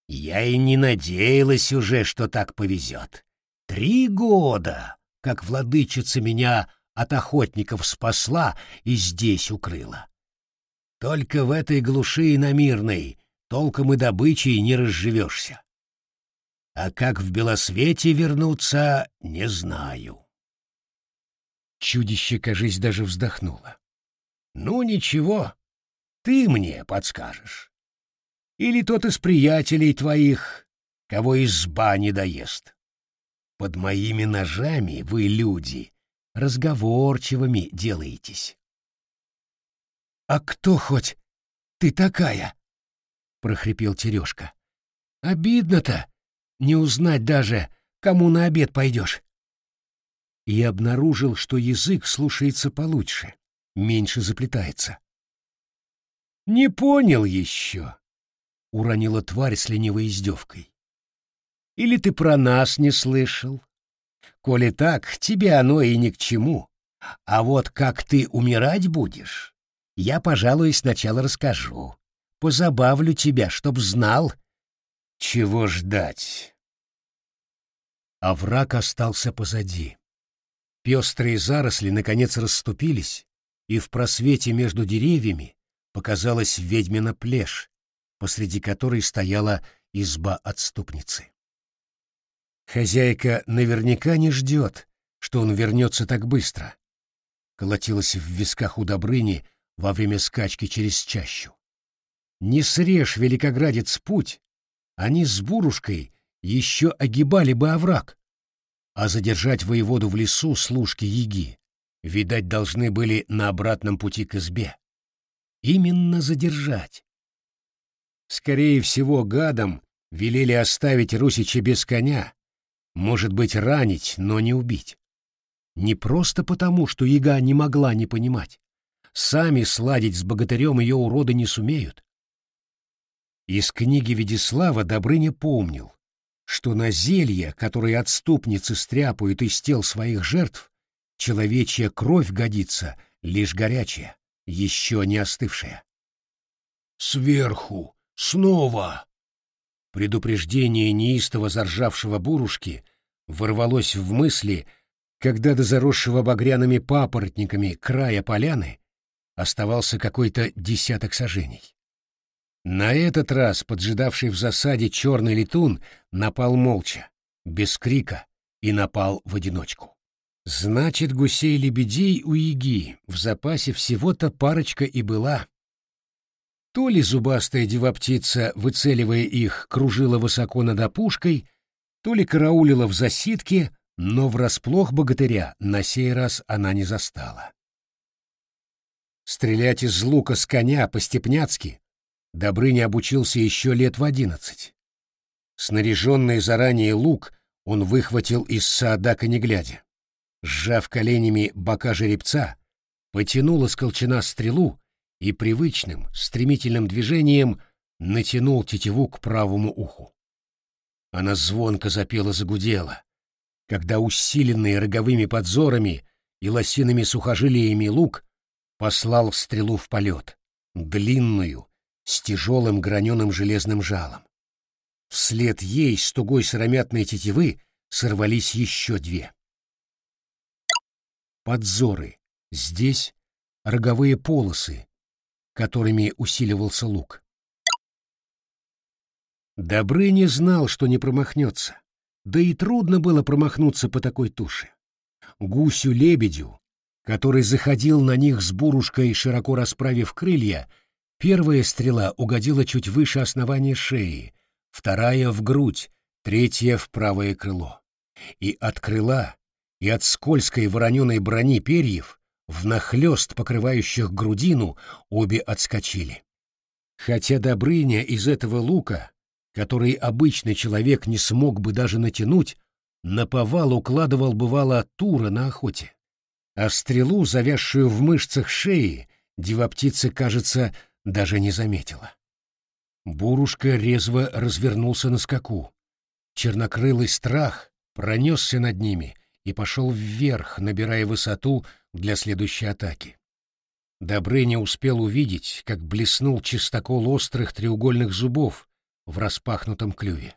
Я и не надеялась уже, что так повезет. Три года, как владычица меня от охотников спасла и здесь укрыла. Только в этой глуши и на мирной толком и добычей не разживешься. А как в белосвете вернуться, не знаю. Чудище, кажись, даже вздохнуло. Ну, ничего, ты мне подскажешь. Или тот из приятелей твоих, кого изба не доест. Под моими ножами вы, люди, разговорчивыми делаетесь. — А кто хоть ты такая? — прохрипел Терешка. — Обидно-то не узнать даже, кому на обед пойдешь. И обнаружил, что язык слушается получше, меньше заплетается. — Не понял еще, — уронила тварь с ленивой издевкой. — Или ты про нас не слышал? Коли так, тебе оно и ни к чему. А вот как ты умирать будешь, я, пожалуй, сначала расскажу. Позабавлю тебя, чтоб знал, чего ждать. А враг остался позади. Пестрые заросли наконец расступились, и в просвете между деревьями показалась ведьмина плешь, посреди которой стояла изба отступницы. Хозяйка наверняка не ждет, что он вернется так быстро. Колотилась в висках у Добрыни во время скачки через чащу. Не срежь, великоградец, путь, они с Бурушкой еще огибали бы овраг, а задержать воеводу в лесу служки Яги, видать, должны были на обратном пути к избе. Именно задержать. Скорее всего, гадам велели оставить Русича без коня, может быть, ранить, но не убить. Не просто потому, что яга не могла не понимать. Сами сладить с богатырем ее уроды не сумеют. Из книги Ведислава Добрыня помнил, что на зелья, которые отступницы стряпают из тел своих жертв, человечья кровь годится лишь горячая, еще не остывшая. «Сверху! Снова!» Предупреждение неистово заржавшего бурушки ворвалось в мысли, когда до заросшего багряными папоротниками края поляны оставался какой-то десяток сажений. На этот раз поджидавший в засаде черный летун напал молча, без крика, и напал в одиночку. Значит, гусей-лебедей у Яги в запасе всего-то парочка и была. То ли зубастая дева-птица, выцеливая их, кружила высоко над опушкой, то ли караулила в засидке, но врасплох богатыря на сей раз она не застала. Стрелять из лука с коня по-степняцки Добрыня обучился еще лет в одиннадцать. Снаряженный заранее лук он выхватил из саадака не глядя. Сжав коленями бока жеребца, потянул из колчана стрелу и привычным, стремительным движением натянул тетиву к правому уху. Она звонко запела-загудела, когда усиленный роговыми подзорами и лосиными сухожилиями лук послал стрелу в полет, длинную, с тяжелым граненым железным жалом. Вслед ей с тугой сыромятной тетивы сорвались еще две. Подзоры. Здесь роговые полосы, которыми усиливался лук. Добрыня знал, что не промахнется, да и трудно было промахнуться по такой туше. Гусю-лебедю, который заходил на них с бурушкой, широко расправив крылья, первая стрела угодила чуть выше основания шеи, вторая — в грудь, третья — в правое крыло. И от крыла, и от скользкой вороненой брони перьев внахлёст покрывающих грудину, обе отскочили. Хотя Добрыня из этого лука, который обычный человек не смог бы даже натянуть, наповал укладывал бывало тура на охоте. А стрелу, завязшую в мышцах шеи, девоптица, кажется, даже не заметила. Бурушка резво развернулся на скаку. Чернокрылый страх пронесся над ними и пошел вверх, набирая высоту для следующей атаки. Добрыня успел увидеть, как блеснул чистокол острых треугольных зубов в распахнутом клюве.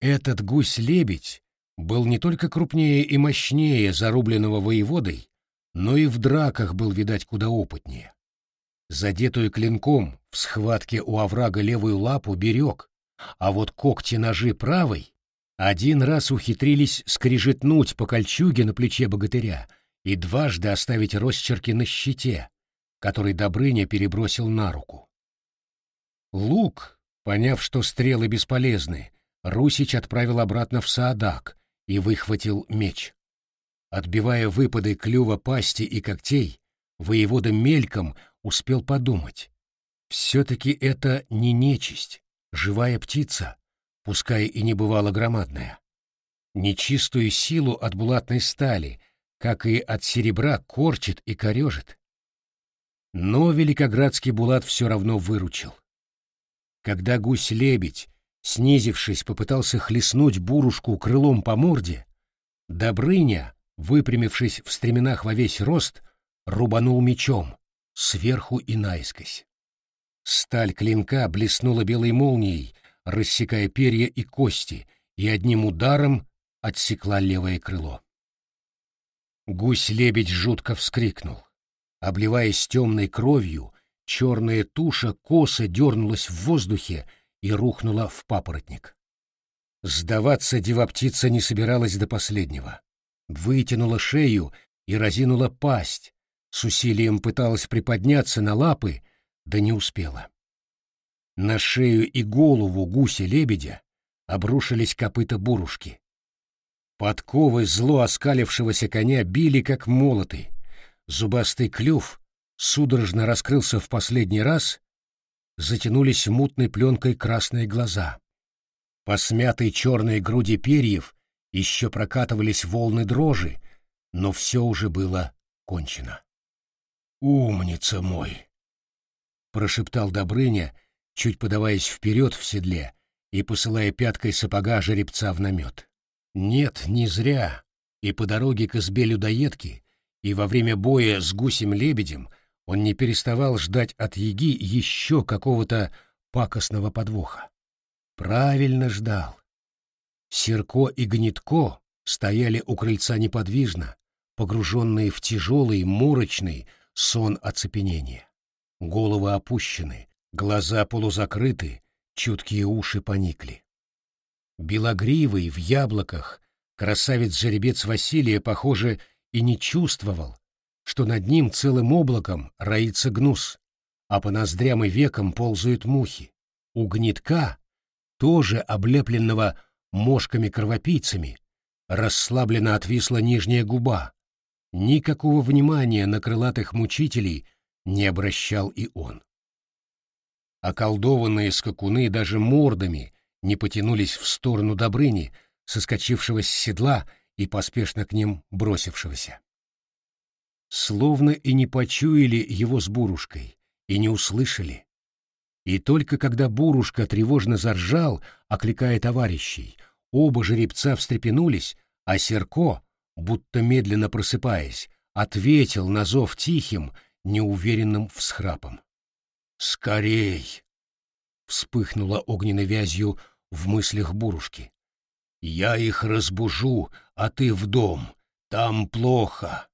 Этот гусь-лебедь был не только крупнее и мощнее зарубленного воеводой, но и в драках был, видать, куда опытнее. Задетую клинком в схватке у оврага левую лапу берег, а вот когти-ножи правой один раз ухитрились скрижетнуть по кольчуге на плече богатыря — и дважды оставить росчерки на щите, который Добрыня перебросил на руку. Лук, поняв, что стрелы бесполезны, Русич отправил обратно в Саадак и выхватил меч. Отбивая выпады клюва пасти и когтей, воевода мельком успел подумать. Все-таки это не нечисть, живая птица, пускай и не бывало громадная. Нечистую силу от булатной стали — как и от серебра, корчит и корежит. Но великоградский Булат все равно выручил. Когда гусь-лебедь, снизившись, попытался хлестнуть бурушку крылом по морде, Добрыня, выпрямившись в стременах во весь рост, рубанул мечом, сверху и наискось. Сталь клинка блеснула белой молнией, рассекая перья и кости, и одним ударом отсекла левое крыло. Гусь-лебедь жутко вскрикнул. Обливаясь темной кровью, черная туша косо дернулась в воздухе и рухнула в папоротник. Сдаваться дева-птица не собиралась до последнего. Вытянула шею и разинула пасть, с усилием пыталась приподняться на лапы, да не успела. На шею и голову гуся-лебедя обрушились копыта бурушки. Подковы зло оскалившегося коня били, как молоты. Зубастый клюв судорожно раскрылся в последний раз, затянулись мутной пленкой красные глаза. По смятой черной груди перьев еще прокатывались волны дрожи, но все уже было кончено. «Умница мой!» — прошептал Добрыня, чуть подаваясь вперед в седле и посылая пяткой сапога жеребца в намет. Нет, не зря. И по дороге к избе людоедки, и во время боя с гусем-лебедем он не переставал ждать от Яги еще какого-то пакостного подвоха. Правильно ждал. Серко и Гнетко стояли у крыльца неподвижно, погруженные в тяжелый, морочный сон оцепенения. Головы опущены, глаза полузакрыты, чуткие уши поникли. Белогривый, в яблоках, красавец-жеребец Василия, похоже, и не чувствовал, что над ним целым облаком роится гнус, а по ноздрям и векам ползают мухи. У гнетка, тоже облепленного мошками-кровопийцами, расслабленно отвисла нижняя губа. Никакого внимания на крылатых мучителей не обращал и он. Околдованные скакуны даже мордами не потянулись в сторону Добрыни, соскочившего с седла и поспешно к ним бросившегося. Словно и не почуяли его с Бурушкой, и не услышали. И только когда Бурушка тревожно заржал, окликая товарищей, оба жеребца встрепенулись, а Серко, будто медленно просыпаясь, ответил на зов тихим, неуверенным всхрапом. «Скорей!» — вспыхнула огненной вязью в мыслях Бурушки. «Я их разбужу, а ты в дом. Там плохо.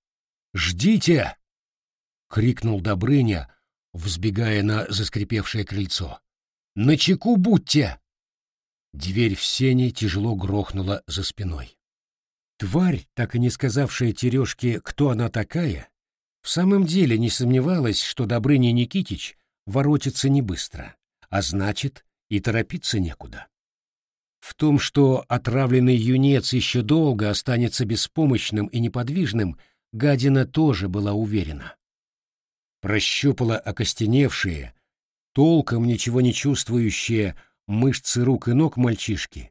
Ждите!» — крикнул Добрыня, взбегая на заскрипевшее крыльцо. «На чеку будьте!» Дверь в сене тяжело грохнула за спиной. Тварь, так и не сказавшая Терешке, кто она такая, в самом деле не сомневалась, что Добрыня Никитич воротится не быстро, а значит, и торопиться некуда. В том, что отравленный юнец еще долго останется беспомощным и неподвижным, гадина тоже была уверена. Прощупала окостеневшие, толком ничего не чувствующие мышцы рук и ног мальчишки,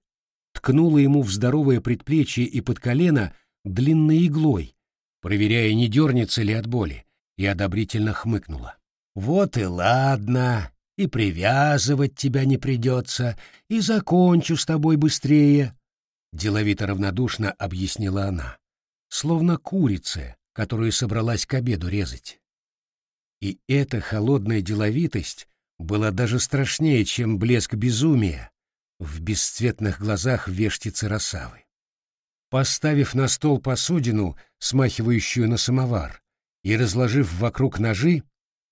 ткнула ему в здоровое предплечье и под колено длинной иглой, проверяя, не дернется ли от боли, и одобрительно хмыкнула. «Вот и ладно, и привязывать тебя не придется, и закончу с тобой быстрее, — деловито равнодушно объяснила она, словно курица, которую собралась к обеду резать. И эта холодная деловитость была даже страшнее, чем блеск безумия в бесцветных глазах вештицы Росавы. Поставив на стол посудину, смахивающую на самовар, и разложив вокруг ножи,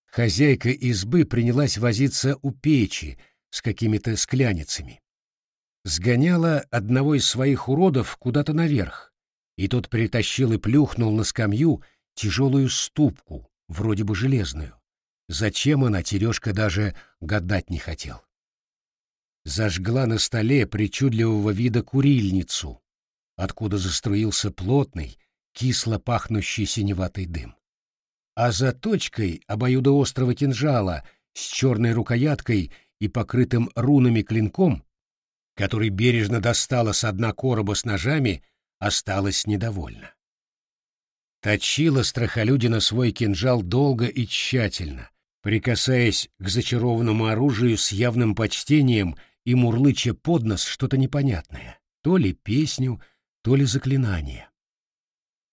хозяйка избы принялась возиться у печи с какими-то скляницами. Сгоняла одного из своих уродов куда-то наверх, и тот притащил и плюхнул на скамью тяжелую ступку, вроде бы железную. Зачем она, Терешка даже гадать не хотел. Зажгла на столе причудливого вида курильницу, откуда заструился плотный, кисло пахнущий синеватый дым. А за точкой обоюдоострого кинжала с черной рукояткой и покрытым рунами клинком, который бережно достала с дна короба с ножами, осталась недовольна. Точила страхолюдина свой кинжал долго и тщательно, прикасаясь к зачарованному оружию с явным почтением и мурлыча под нос что-то непонятное, то ли песню, то ли заклинание.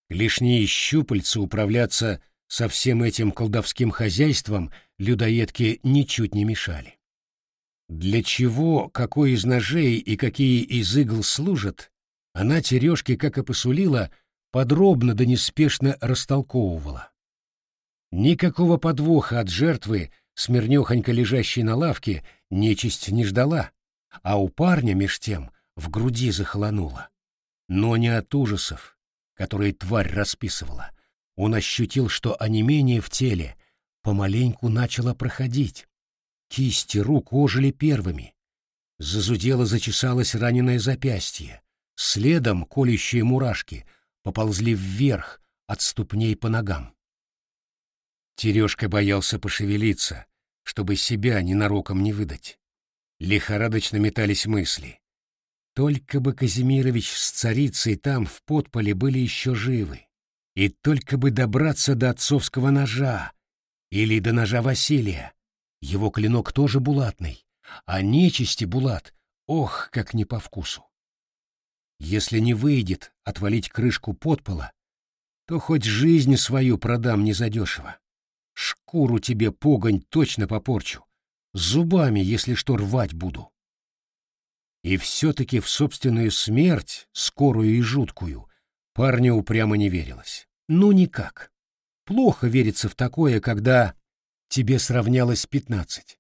Лишние щупальца управляться со всем этим колдовским хозяйством людоедке ничуть не мешали. Для чего, какой из ножей и какие из игл служат, она Терешке, как и посулила, подробно да неспешно растолковывала. Никакого подвоха от жертвы, смирнёхонько лежащей на лавке, нечисть не ждала, а у парня меж тем в груди захолонуло но не от ужасов, которые тварь расписывала. Он ощутил, что онемение в теле помаленьку начало проходить. Кисти рук ожили первыми. Зазудело зачесалось раненое запястье. Следом колющие мурашки поползли вверх от ступней по ногам. Терешка боялся пошевелиться, чтобы себя ненароком не выдать. Лихорадочно метались мысли. Только бы Казимирович с царицей там, в подполе, были еще живы. И только бы добраться до отцовского ножа или до ножа Василия. Его клинок тоже булатный, а нечисти булат, ох, как не по вкусу. Если не выйдет отвалить крышку подпола, то хоть жизнь свою продам незадешево. Шкуру тебе, погонь, точно попорчу. Зубами, если что, рвать буду. И все-таки в собственную смерть, скорую и жуткую, парню упрямо не верилось. Ну никак. Плохо верится в такое, когда тебе сравнялось пятнадцать.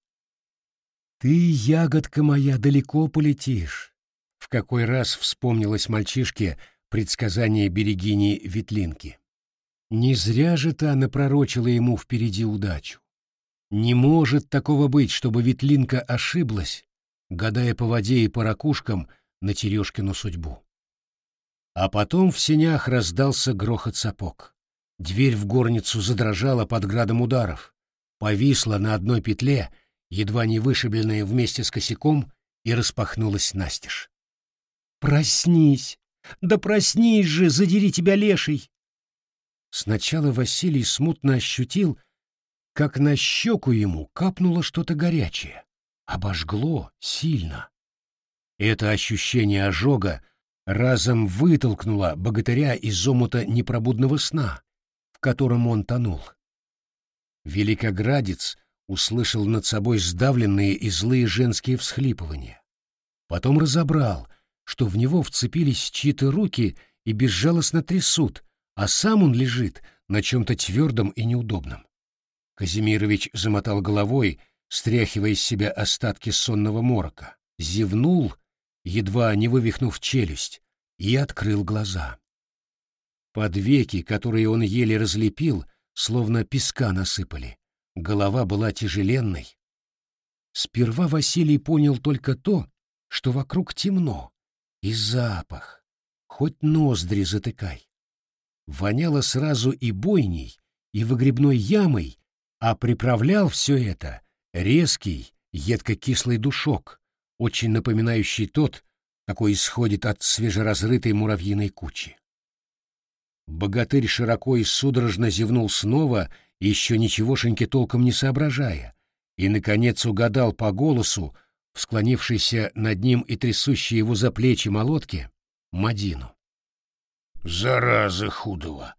Ты, ягодка моя, далеко полетишь. В какой раз вспомнилось мальчишке предсказание берегини Ветлинки. Не зря же та напророчила ему впереди удачу. Не может такого быть, чтобы Ветлинка ошиблась гадая по воде и по ракушкам на Терешкину судьбу. А потом в сенях раздался грохот сапог. Дверь в горницу задрожала под градом ударов, повисла на одной петле, едва не вышибленная вместе с косяком, и распахнулась настежь. «Проснись! Да проснись же, задери тебя леший!» Сначала Василий смутно ощутил, как на щеку ему капнуло что-то горячее обожгло сильно. Это ощущение ожога разом вытолкнуло богатыря из омута непробудного сна, в котором он тонул. Великоградец услышал над собой сдавленные и злые женские всхлипывания. Потом разобрал, что в него вцепились чьи-то руки и безжалостно трясут, а сам он лежит на чем-то твердом и неудобном. Казимирович замотал головой, стряхивая из себя остатки сонного морока, зевнул, едва не вывихнув челюсть, и открыл глаза. Под веки, которые он еле разлепил, словно песка насыпали. Голова была тяжеленной. Сперва Василий понял только то, что вокруг темно, и запах, хоть ноздри затыкай. Воняло сразу и бойней, и выгребной ямой, а приправлял все это Резкий, едко-кислый душок, очень напоминающий тот, какой исходит от свежеразрытой муравьиной кучи. Богатырь широко и судорожно зевнул снова, еще ничегошеньки толком не соображая, и, наконец, угадал по голосу, в склонившейся над ним и трясущей его за плечи молотке, Мадину. «Зараза худого!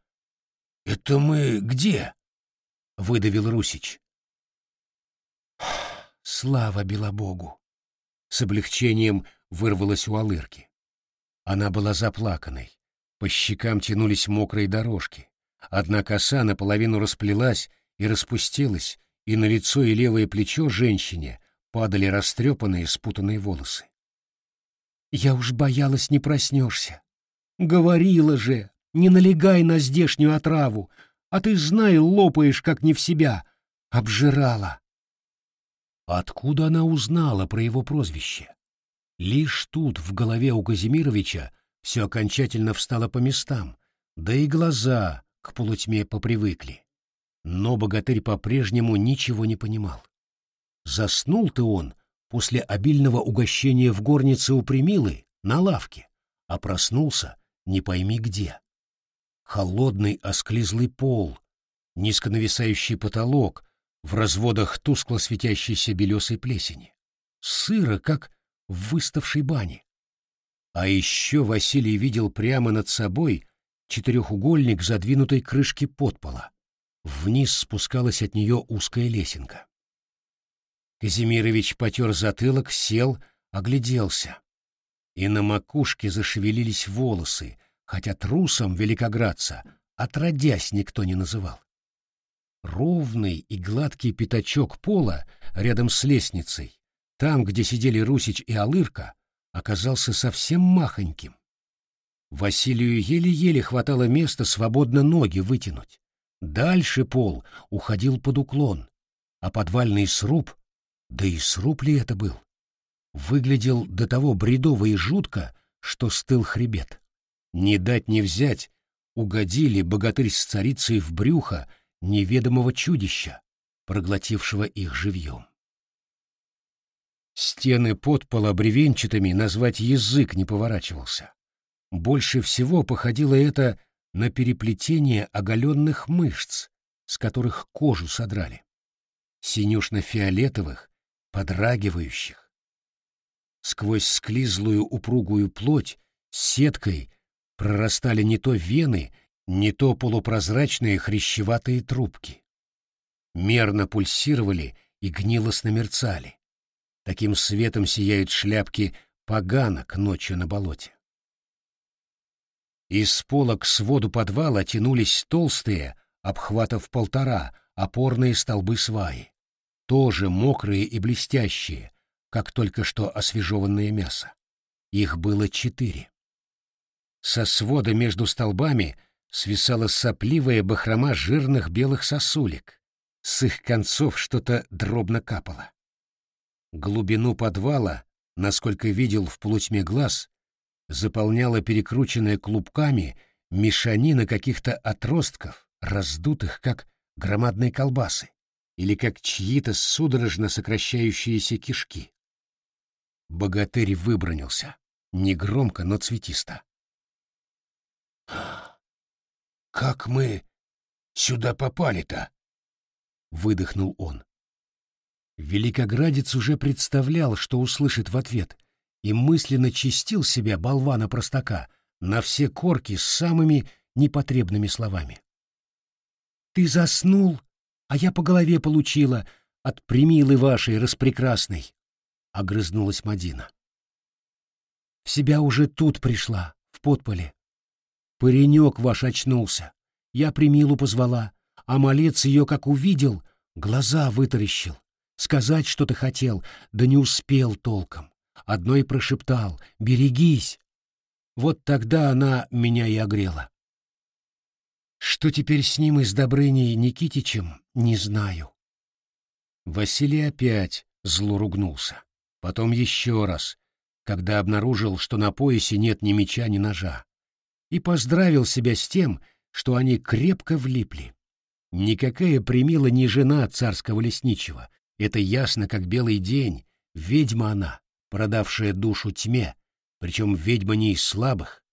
Это мы где?» — выдавил Русич. «Слава Белобогу!» — с облегчением вырвалось у Алырки. Она была заплаканной, по щекам тянулись мокрые дорожки. Одна коса наполовину расплелась и распустилась, и на лицо и левое плечо женщине падали растрепанные спутанные волосы. «Я уж боялась, не проснешься. Говорила же, не налегай на здешнюю отраву, а ты, знай, лопаешь, как не в себя. Обжирала». Откуда она узнала про его прозвище? Лишь тут в голове у Казимировича все окончательно встало по местам, да и глаза к полутьме попривыкли. Но богатырь по-прежнему ничего не понимал. Заснул-то он после обильного угощения в горнице у Примилы на лавке, а проснулся не пойми где. Холодный осклизлый пол, низко нависающий потолок, в разводах тускло светящейся белесой плесени. Сыро, как в выставшей бане. А еще Василий видел прямо над собой четырехугольник задвинутой крышки подпола. Вниз спускалась от нее узкая лесенка. Казимирович потер затылок, сел, огляделся. И на макушке зашевелились волосы, хотя трусом великоградца отродясь никто не называл. Ровный и гладкий пятачок пола рядом с лестницей, там, где сидели Русич и Алырка, оказался совсем махоньким. Василию еле-еле хватало места свободно ноги вытянуть. Дальше пол уходил под уклон, а подвальный сруб, да и сруб ли это был, выглядел до того бредово и жутко, что стыл хребет. Не дать не взять, угодили богатырь с царицей в брюхо неведомого чудища, проглотившего их живьем. Стены подпола бревенчатыми назвать язык не поворачивался. Больше всего походило это на переплетение оголенных мышц, с которых кожу содрали. Синюшно-фиолетовых, подрагивающих. Сквозь склизлую упругую плоть сеткой прорастали не то вены, не то полупрозрачные хрящеватые трубки. Мерно пульсировали и гнилостно мерцали. Таким светом сияют шляпки поганок ночью на болоте. Из пола к своду подвала тянулись толстые, обхватов полтора, опорные столбы сваи, тоже мокрые и блестящие, как только что освежеванное мясо. Их было четыре. Со свода между столбами свисала сопливая бахрома жирных белых сосулек. С их концов что-то дробно капало. Глубину подвала, насколько видел в полутьме глаз, заполняла перекрученная клубками мешанина каких-то отростков, раздутых, как громадные колбасы, или как чьи-то судорожно сокращающиеся кишки. Богатырь выбронился, негромко, но цветисто. «Как мы сюда попали-то?» — выдохнул он. Великоградец уже представлял, что услышит в ответ, и мысленно чистил себя болвана-простака на все корки с самыми непотребными словами. «Ты заснул, а я по голове получила от примилы вашей распрекрасной», — огрызнулась Мадина. «В себя уже тут пришла, в подполе. Паренек ваш очнулся. Я примилу позвала, а малец ее, как увидел, глаза вытаращил. Сказать что-то хотел, да не успел толком. Одной прошептал «Берегись!» Вот тогда она меня и огрела. Что теперь с ним и с Добрыней Никитичем, не знаю. Василий опять зло ругнулся. Потом еще раз, когда обнаружил, что на поясе нет ни меча, ни ножа. И поздравил себя с тем, что они крепко влипли. Никакая примила не жена царского лесничего, это ясно, как белый день. Ведьма она, продавшая душу тьме, причем ведьма не из слабых.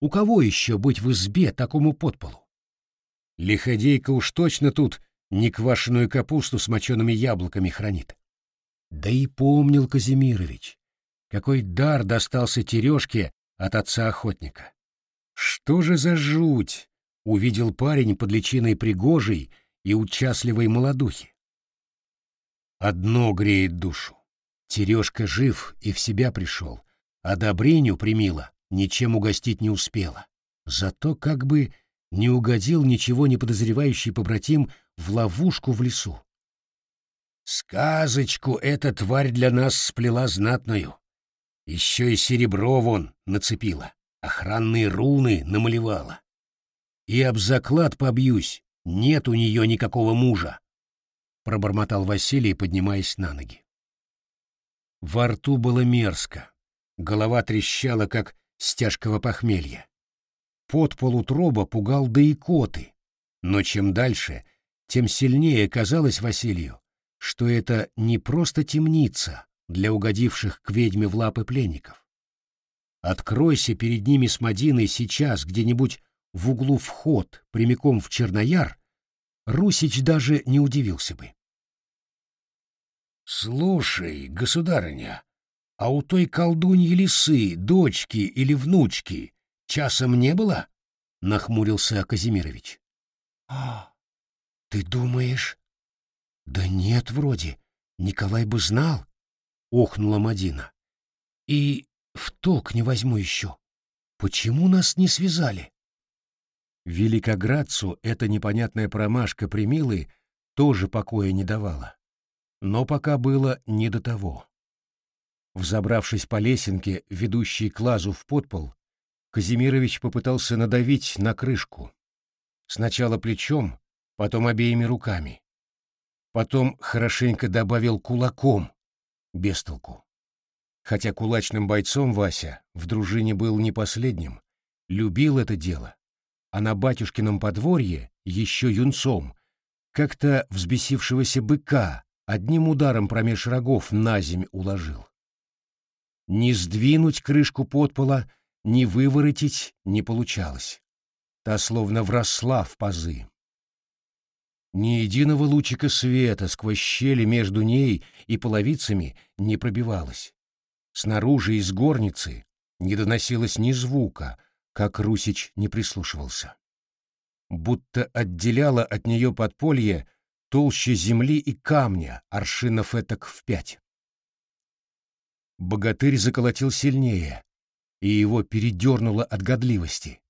У кого еще быть в избе такому подполу? Лиходейка уж точно тут неквашеную капусту с мочеными яблоками хранит. Да и помнил Казимирович, какой дар достался Терешке от отца-охотника. Что же за жуть увидел парень под личиной пригожей и участливой молодухи? Одно греет душу. Терешка жив и в себя пришел, а Добрыню примила, ничем угостить не успела. Зато как бы не угодил ничего не подозревающий побратим в ловушку в лесу. Сказочку эта тварь для нас сплела знатную. Еще и серебро вон нацепила, охранные руны намалевала. И об заклад побьюсь, нет у нее никакого мужа, — пробормотал Василий, поднимаясь на ноги. Во рту было мерзко, голова трещала, как с похмелья. Под полутроба пугал да и коты, но чем дальше, тем сильнее казалось Василию, что это не просто темница для угодивших к ведьме в лапы пленников. Откройся перед ними с Мадиной сейчас где-нибудь в углу вход прямиком в Чернояр, Русич даже не удивился бы. «Слушай, государыня, а у той колдуньи лисы, дочки или внучки, часом не было?» — нахмурился Казимирович. «А, ты думаешь?» «Да нет, вроде. Николай бы знал», — охнула Мадина. «И в толк не возьму еще. Почему нас не связали?» Великоградцу эта непонятная промашка примилы тоже покоя не давала. Но пока было не до того. Взобравшись по лесенке, ведущей к лазу в подпол, Казимирович попытался надавить на крышку. Сначала плечом, потом обеими руками. Потом хорошенько добавил кулаком, без толку. Хотя кулачным бойцом Вася в дружине был не последним, любил это дело, а на батюшкином подворье, еще юнцом, как-то взбесившегося быка одним ударом промеж рогов на земь уложил. Ни сдвинуть крышку подпола, ни выворотить не получалось. Та словно вросла в пазы. Ни единого лучика света сквозь щели между ней и половицами не пробивалось. Снаружи из горницы не доносилось ни звука, как Русич не прислушивался. Будто отделяло от нее подполье толще земли и камня, аршинов этак в пять. Богатырь заколотил сильнее, и его передернуло от годливости.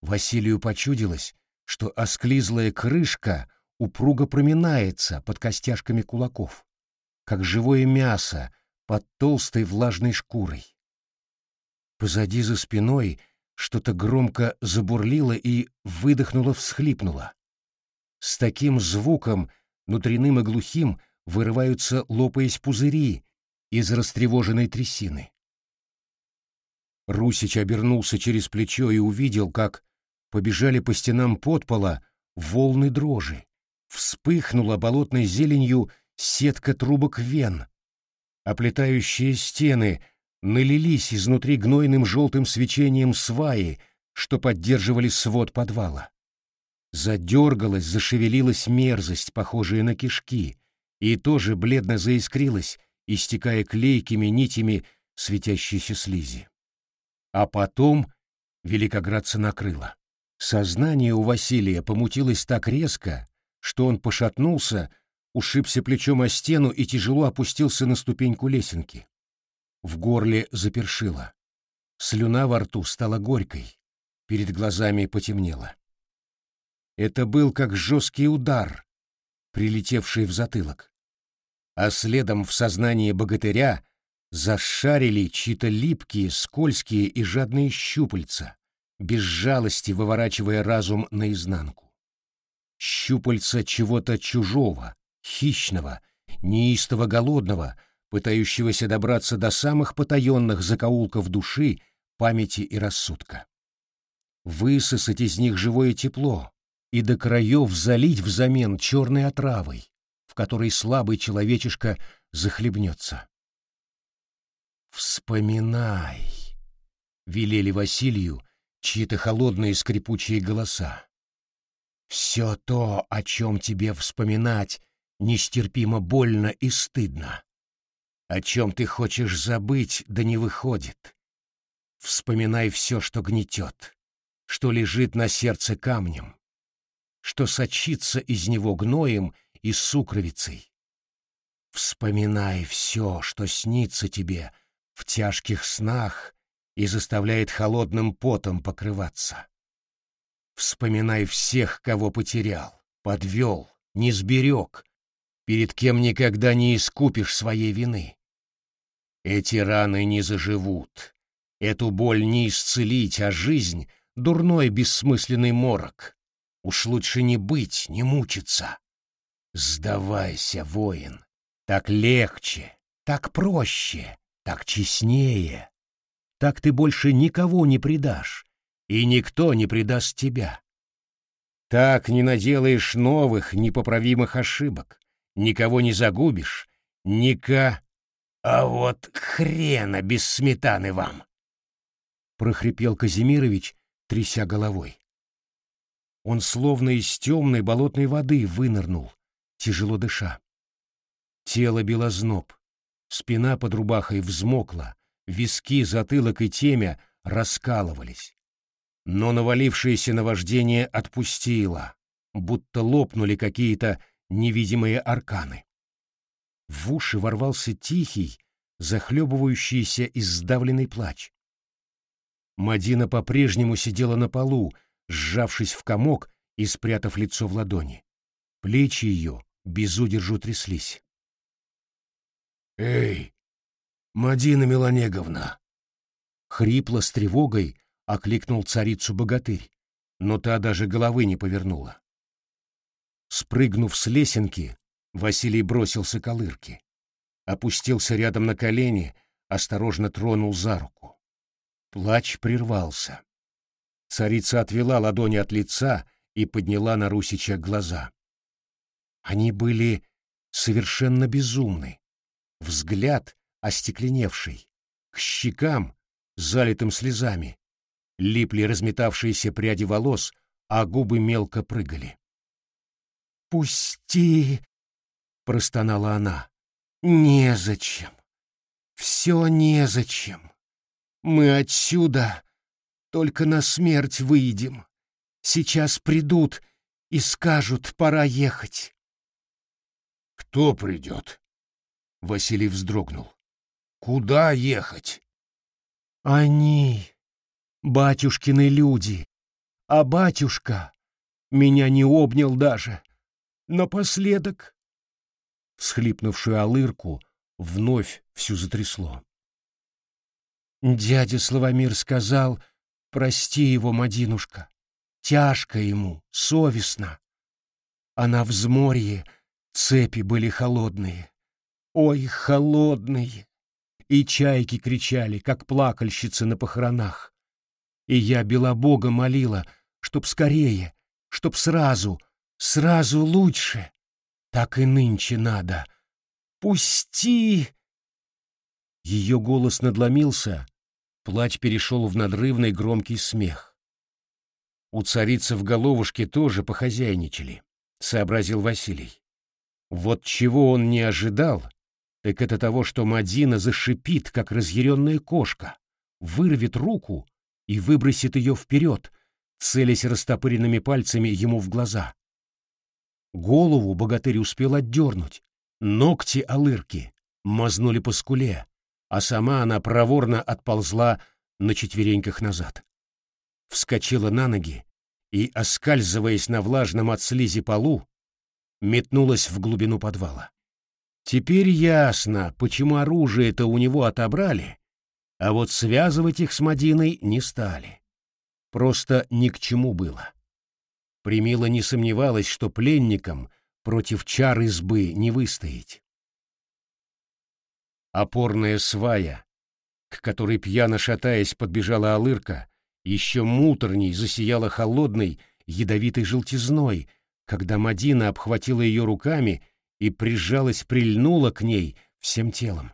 Василию почудилось, что осклизлая крышка упруго проминается под костяшками кулаков, как живое мясо под толстой влажной шкурой. Позади за спиной что-то громко забурлило и выдохнуло-всхлипнуло. С таким звуком, внутренним и глухим, вырываются, лопаясь пузыри, из растревоженной трясины. Русич обернулся через плечо и увидел, как побежали по стенам подпола волны дрожи. Вспыхнула болотной зеленью сетка трубок вен. Оплетающие стены налились изнутри гнойным желтым свечением сваи, что поддерживали свод подвала. Задергалась, зашевелилась мерзость, похожая на кишки, и тоже бледно заискрилась, истекая клейкими нитями светящейся слизи. А потом великоградца накрыло. Сознание у Василия помутилось так резко, что он пошатнулся, ушибся плечом о стену и тяжело опустился на ступеньку лесенки. В горле запершило. Слюна во рту стала горькой, перед глазами потемнело. Это был как жесткий удар, прилетевший в затылок а следом в сознании богатыря зашарили чьи-то липкие, скользкие и жадные щупальца, без жалости выворачивая разум наизнанку. Щупальца чего-то чужого, хищного, неистово голодного, пытающегося добраться до самых потаенных закоулков души, памяти и рассудка. Высосать из них живое тепло и до краев залить взамен черной отравой, в которой слабый человечишка захлебнется. «Вспоминай!» — велели Василию чьи-то холодные скрипучие голоса. Все то, о чем тебе вспоминать, нестерпимо больно и стыдно. О чем ты хочешь забыть, да не выходит. Вспоминай все, что гнетет, что лежит на сердце камнем, что сочится из него гноем и сукровицей. Вспоминай все, что снится тебе в тяжких снах и заставляет холодным потом покрываться. Вспоминай всех, кого потерял, подвел, не сберег, перед кем никогда не искупишь своей вины. Эти раны не заживут, эту боль не исцелить, а жизнь — дурной бессмысленный морок. Уж лучше не быть, не мучиться. Сдавайся, воин, так легче, так проще, так честнее. Так ты больше никого не предашь, и никто не предаст тебя. Так не наделаешь новых непоправимых ошибок, никого не загубишь, ника... А вот хрена без сметаны вам! прохрипел Казимирович, тряся головой. Он словно из темной болотной воды вынырнул, тяжело дыша. Тело белозноб, спина под рубахой взмокла, виски, затылок и темя раскалывались. Но навалившееся наваждение отпустило, будто лопнули какие-то невидимые арканы. В уши ворвался тихий, захлебывающийся и сдавленный плач. Мадина по-прежнему сидела на полу, сжавшись в комок и спрятав лицо в ладони. Плечи ее без удержу тряслись. «Эй, Мадина Меланеговна!» Хрипло с тревогой окликнул царицу богатырь, но та даже головы не повернула. Спрыгнув с лесенки, Василий бросился к Алырке. Опустился рядом на колени, осторожно тронул за руку. Плач прервался. Царица отвела ладони от лица и подняла на Русича глаза. Они были совершенно безумны. Взгляд остекленевший, к щекам, залитым слезами, липли разметавшиеся пряди волос, а губы мелко прыгали. «Пусти!» — простонала она. «Незачем. Все незачем. Мы отсюда только на смерть выйдем. Сейчас придут и скажут, пора ехать». «Кто придет?» Василий вздрогнул. «Куда ехать?» «Они, батюшкины люди. А батюшка меня не обнял даже. Напоследок...» Схлипнувшую алырку вновь всю затрясло. Дядя Славомир сказал, прости его, Мадинушка, тяжко ему, совестно. А на взморье цепи были холодные. Ой, холодные! И чайки кричали, как плакальщицы на похоронах. И я Белобога молила, чтоб скорее, чтоб сразу, сразу лучше. Так и нынче надо. Пусти! Ее голос надломился, плач перешел в надрывный громкий смех. У царицы в головушке тоже похозяйничали, сообразил Василий. Вот чего он не ожидал, так это того, что Мадина зашипит, как разъяренная кошка, вырвет руку и выбросит ее вперед, целясь растопыренными пальцами ему в глаза. Голову богатырь успел отдернуть, ногти алырки мазнули по скуле, а сама она проворно отползла на четвереньках назад. Вскочила на ноги и, оскальзываясь на влажном от слизи полу, метнулась в глубину подвала. Теперь ясно, почему оружие-то у него отобрали, а вот связывать их с Мадиной не стали. Просто ни к чему было. Примила не сомневалась, что пленникам против чар избы не выстоять. Опорная свая, к которой пьяно шатаясь подбежала Алырка, еще муторней засияла холодной, ядовитой желтизной, когда Мадина обхватила ее руками и прижалась, прильнула к ней всем телом.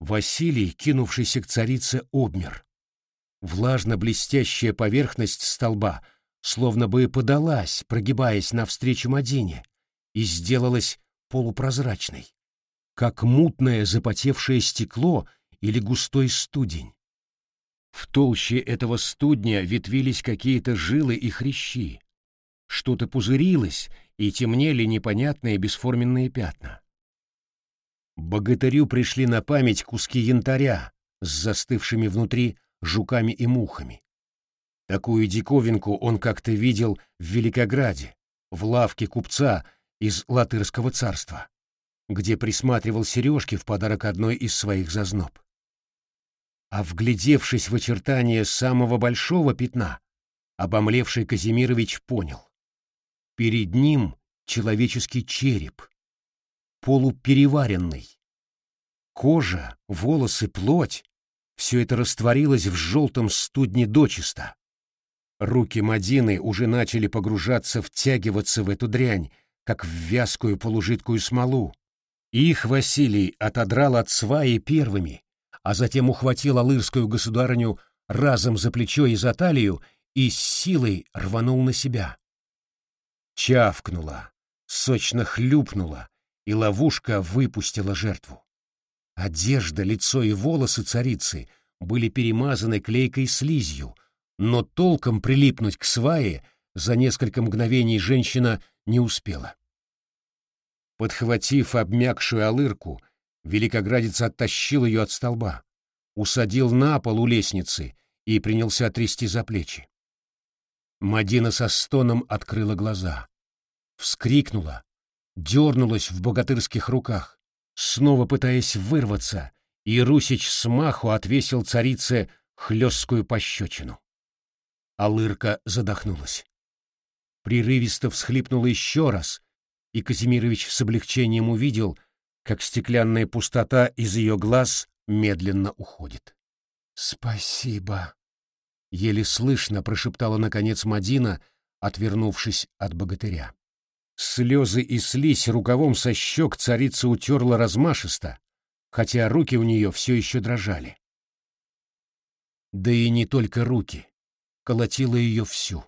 Василий, кинувшийся к царице, обмер. Влажно-блестящая поверхность столба словно бы подалась, прогибаясь навстречу Мадине, и сделалась полупрозрачной, как мутное запотевшее стекло или густой студень. В толще этого студня ветвились какие-то жилы и хрящи. Что-то пузырилось, и темнели непонятные бесформенные пятна. Богатырю пришли на память куски янтаря с застывшими внутри жуками и мухами. Такую диковинку он как-то видел в Великограде, в лавке купца из Латырского царства, где присматривал сережки в подарок одной из своих зазноб. А вглядевшись в очертания самого большого пятна, обомлевший Казимирович понял. Перед ним человеческий череп, полупереваренный. Кожа, волосы, плоть — все это растворилось в желтом студне дочисто. Руки Мадины уже начали погружаться, втягиваться в эту дрянь, как в вязкую полужидкую смолу. Их Василий отодрал от сваи первыми, а затем ухватил алырскую государыню разом за плечо и за талию и с силой рванул на себя. Чавкнула, сочно хлюпнула, и ловушка выпустила жертву. Одежда, лицо и волосы царицы были перемазаны клейкой слизью, но толком прилипнуть к свае за несколько мгновений женщина не успела. Подхватив обмякшую алырку, великоградец оттащил ее от столба, усадил на пол у лестницы и принялся трясти за плечи. Мадина со стоном открыла глаза, вскрикнула, дернулась в богатырских руках, снова пытаясь вырваться, и Русич смаху отвесил царице хлесткую пощечину. Алырка задохнулась. Прерывисто всхлипнула еще раз, и Казимирович с облегчением увидел, как стеклянная пустота из ее глаз медленно уходит. «Спасибо!» — еле слышно прошептала наконец Мадина, отвернувшись от богатыря. Слезы и слизь рукавом со щек царица утерла размашисто, хотя руки у нее все еще дрожали. Да и не только руки, колотило ее всю.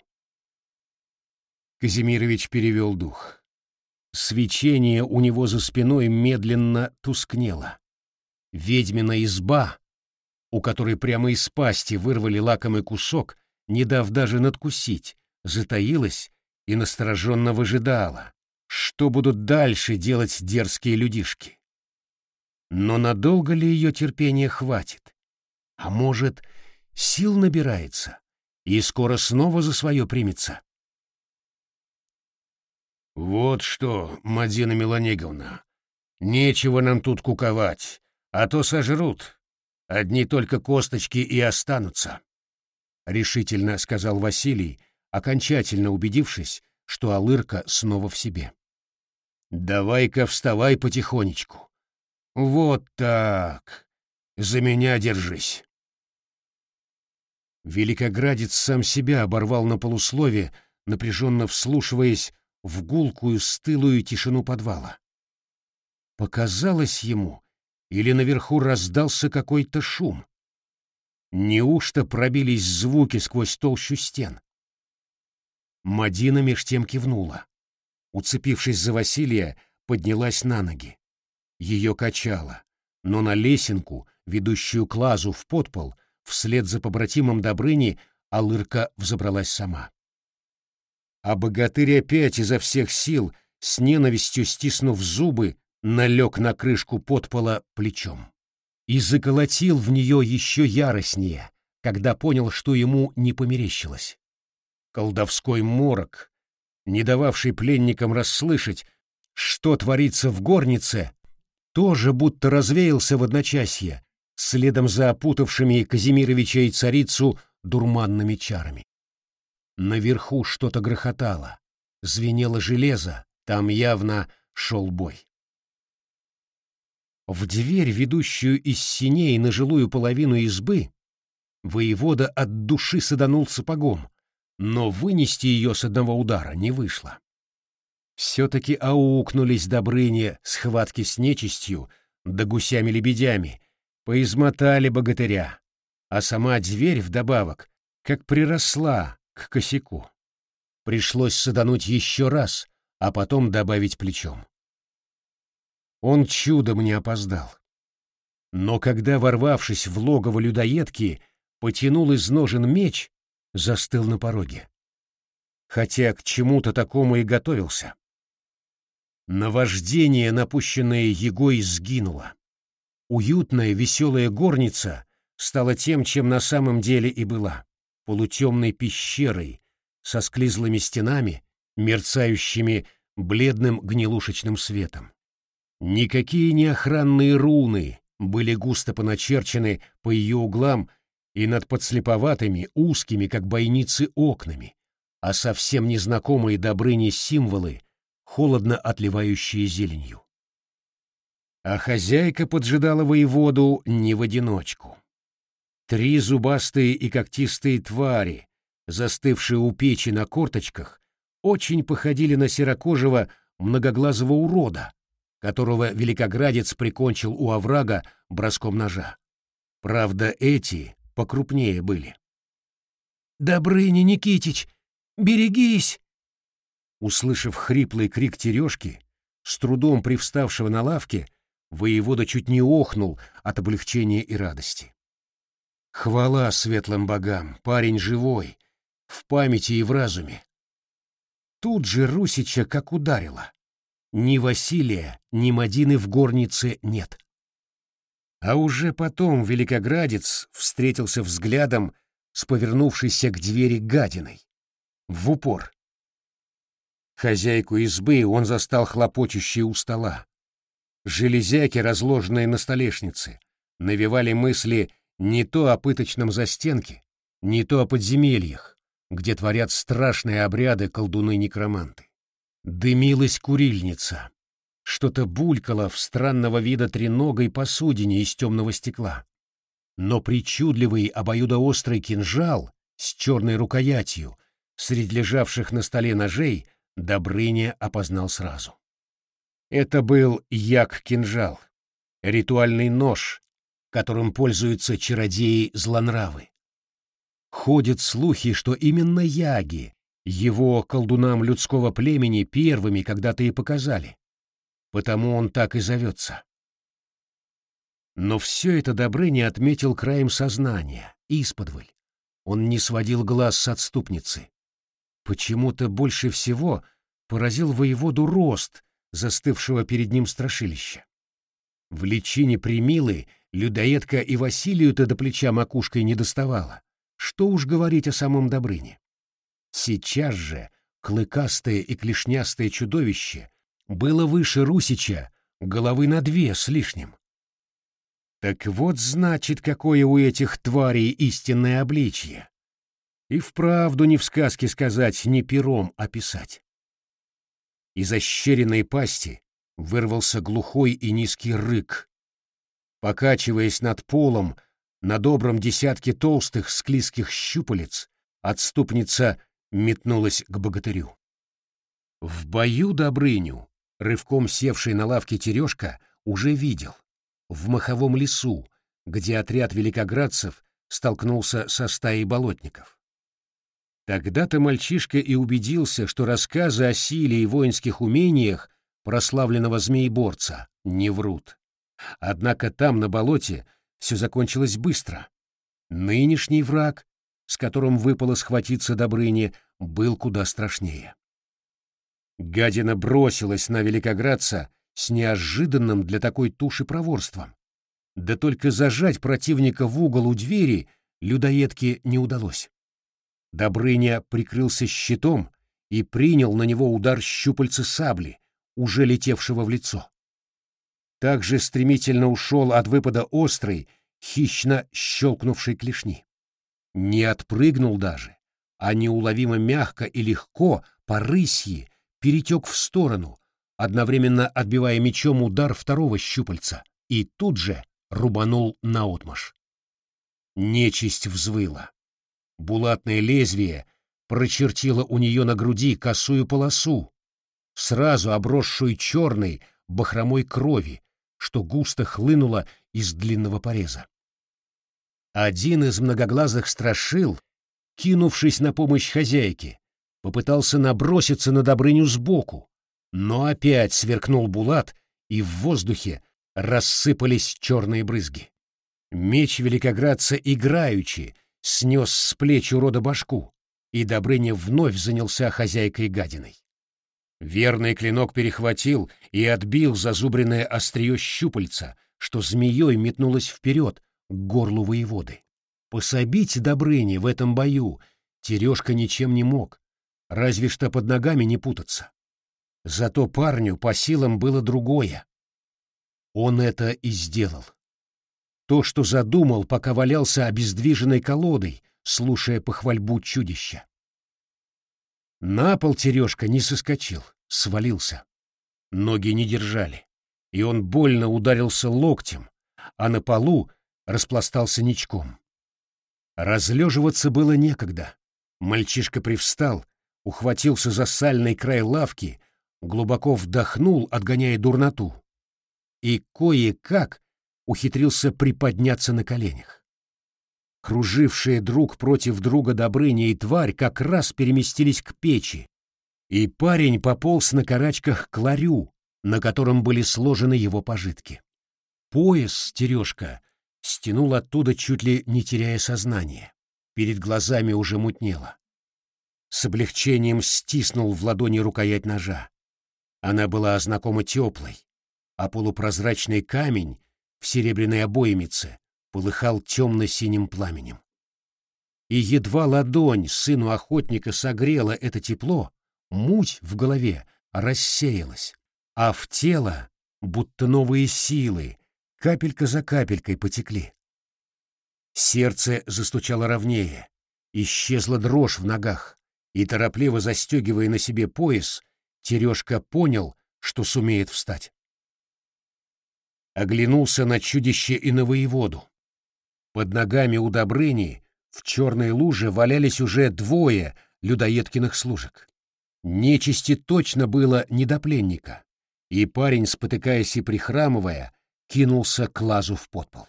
Казимирович перевел дух. Свечение у него за спиной медленно тускнело. Ведьмина изба, у которой прямо из пасти вырвали лакомый кусок, не дав даже надкусить, затаилась и настороженно выжидала, что будут дальше делать дерзкие людишки. Но надолго ли ее терпения хватит? А может, сил набирается и скоро снова за свое примется? «Вот что, Мадина Меланеговна, нечего нам тут куковать, а то сожрут. Одни только косточки и останутся», — решительно сказал Василий, окончательно убедившись, что Алырка снова в себе. «Давай-ка вставай потихонечку. Вот так. За меня держись». Великоградец сам себя оборвал на полуслове, напряженно вслушиваясь в гулкую стылую тишину подвала. Показалось ему, или наверху раздался какой-то шум. Неужто пробились звуки сквозь толщу стен? Мадина меж тем кивнула. Уцепившись за Василия, поднялась на ноги. Ее качало, но на лесенку, ведущую к лазу в подпол, вслед за побратимом Добрыни, Алырка взобралась сама. А богатырь опять изо всех сил, с ненавистью стиснув зубы, налег на крышку подпола плечом. И заколотил в нее еще яростнее, когда понял, что ему не померещилось колдовской морок, не дававший пленникам расслышать, что творится в горнице, тоже будто развеялся в одночасье, следом за опутавшими Казимировича и царицу дурманными чарами. Наверху что-то грохотало, звенело железо, там явно шел бой. В дверь, ведущую из синей на жилую половину избы, воевода от души саданул сапогом, но вынести ее с одного удара не вышло. Все-таки аукнулись Добрыне схватки с нечистью да гусями-лебедями, поизмотали богатыря, а сама дверь вдобавок как приросла к косяку. Пришлось садануть еще раз, а потом добавить плечом. Он чудом не опоздал. Но когда, ворвавшись в логово людоедки, потянул из ножен меч, застыл на пороге. Хотя к чему-то такому и готовился. Наваждение, напущенное Егой, сгинуло. Уютная, веселая горница стала тем, чем на самом деле и была — полутемной пещерой со склизлыми стенами, мерцающими бледным гнилушечным светом. Никакие не охранные руны были густо поначерчены по ее углам и над подслеповатыми, узкими, как бойницы, окнами, а совсем незнакомые Добрыне символы, холодно отливающие зеленью. А хозяйка поджидала воеводу не в одиночку. Три зубастые и когтистые твари, застывшие у печи на корточках, очень походили на серокожего многоглазого урода, которого великоградец прикончил у оврага броском ножа. Правда, эти покрупнее были. «Добрыня Никитич, берегись!» Услышав хриплый крик Терешки, с трудом привставшего на лавке, воевода чуть не охнул от облегчения и радости. Хвала светлым богам, парень живой, в памяти и в разуме. Тут же Русича как ударила. Ни Василия, ни Мадины в горнице нет. А уже потом великоградец встретился взглядом с повернувшейся к двери гадиной. В упор. Хозяйку избы он застал хлопочущей у стола. Железяки, разложенные на столешнице, навевали мысли не то о пыточном застенке, не то о подземельях, где творят страшные обряды колдуны-некроманты. Дымилась курильница. Что-то булькало в странного вида треногой посудине из темного стекла. Но причудливый обоюдоострый кинжал с черной рукоятью среди лежавших на столе ножей Добрыня опознал сразу. Это был як-кинжал, ритуальный нож, которым пользуются чародеи-злонравы. Ходят слухи, что именно яги его колдунам людского племени первыми когда-то и показали. Потому он так и зовется. Но все это Добрыня отметил краем сознания, исподволь. Он не сводил глаз с отступницы. Почему-то больше всего поразил воеводу рост застывшего перед ним страшилища. В личине примилы людоедка и Василию-то до плеча макушкой не доставала. Что уж говорить о самом Добрыне. Сейчас же клыкастое и клешнястое чудовище было выше Русича, головы на две с лишним. Так вот, значит, какое у этих тварей истинное обличье. И вправду не в сказке сказать, не пером описать. Из ощеренной пасти вырвался глухой и низкий рык. Покачиваясь над полом, на добром десятке толстых склизких щупалец, отступница метнулась к богатырю. В бою Добрыню, рывком севший на лавке Терешка, уже видел. В маховом лесу, где отряд великоградцев столкнулся со стаей болотников. Тогда-то мальчишка и убедился, что рассказы о силе и воинских умениях прославленного змееборца не врут. Однако там, на болоте, все закончилось быстро. Нынешний враг, с которым выпало схватиться Добрыне, был куда страшнее. Гадина бросилась на великоградца с неожиданным для такой туши проворством. Да только зажать противника в угол у двери людоедке не удалось. Добрыня прикрылся щитом и принял на него удар щупальца сабли, уже летевшего в лицо. Также стремительно ушел от выпада острый, хищно щелкнувший клешни. Не отпрыгнул даже, а неуловимо мягко и легко по рысьи перетек в сторону, одновременно отбивая мечом удар второго щупальца, и тут же рубанул наотмашь. Нечисть взвыла. Булатное лезвие прочертило у нее на груди косую полосу, сразу обросшую черной бахромой крови, что густо хлынуло из длинного пореза. Один из многоглазых страшил кинувшись на помощь хозяйке, попытался наброситься на Добрыню сбоку, но опять сверкнул Булат, и в воздухе рассыпались черные брызги. Меч великоградца играючи снес с плеч урода башку, и Добрыня вновь занялся хозяйкой гадиной. Верный клинок перехватил и отбил зазубренное острие щупальца, что змеей метнулось вперед к горлу воеводы. Пособить Добрыне в этом бою Терешка ничем не мог, разве что под ногами не путаться. Зато парню по силам было другое. Он это и сделал. То, что задумал, пока валялся обездвиженной колодой, слушая похвальбу чудища. На пол Терешка не соскочил, свалился. Ноги не держали, и он больно ударился локтем, а на полу распластался ничком. Разлеживаться было некогда. Мальчишка привстал, ухватился за сальный край лавки, глубоко вдохнул, отгоняя дурноту, и кое-как ухитрился приподняться на коленях. Кружившие друг против друга Добрыня и тварь как раз переместились к печи, и парень пополз на карачках к ларю, на котором были сложены его пожитки. Пояс Терешка стянул оттуда, чуть ли не теряя сознание. Перед глазами уже мутнело. С облегчением стиснул в ладони рукоять ножа. Она была знакома теплой, а полупрозрачный камень в серебряной обоимице полыхал темно-синим пламенем. И едва ладонь сыну охотника согрела это тепло, муть в голове рассеялась, а в тело, будто новые силы, капелька за капелькой потекли. Сердце застучало ровнее, исчезла дрожь в ногах, и, торопливо застегивая на себе пояс, Терешка понял, что сумеет встать оглянулся на чудище и на воеводу. Под ногами у Добрыни в черной луже валялись уже двое людоедкиных служек. Нечисти точно было не до пленника, и парень, спотыкаясь и прихрамывая, кинулся к лазу в подпол.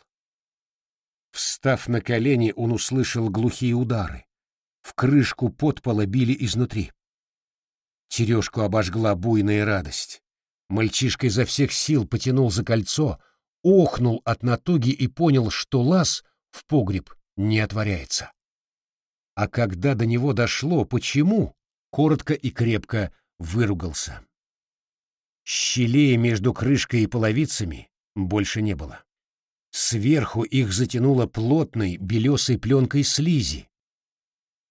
Встав на колени, он услышал глухие удары. В крышку подпола били изнутри. Терешку обожгла буйная радость. Мальчишка изо всех сил потянул за кольцо, охнул от натуги и понял, что лаз в погреб не отворяется. А когда до него дошло, почему, коротко и крепко выругался. Щелей между крышкой и половицами больше не было. Сверху их затянуло плотной белесой пленкой слизи,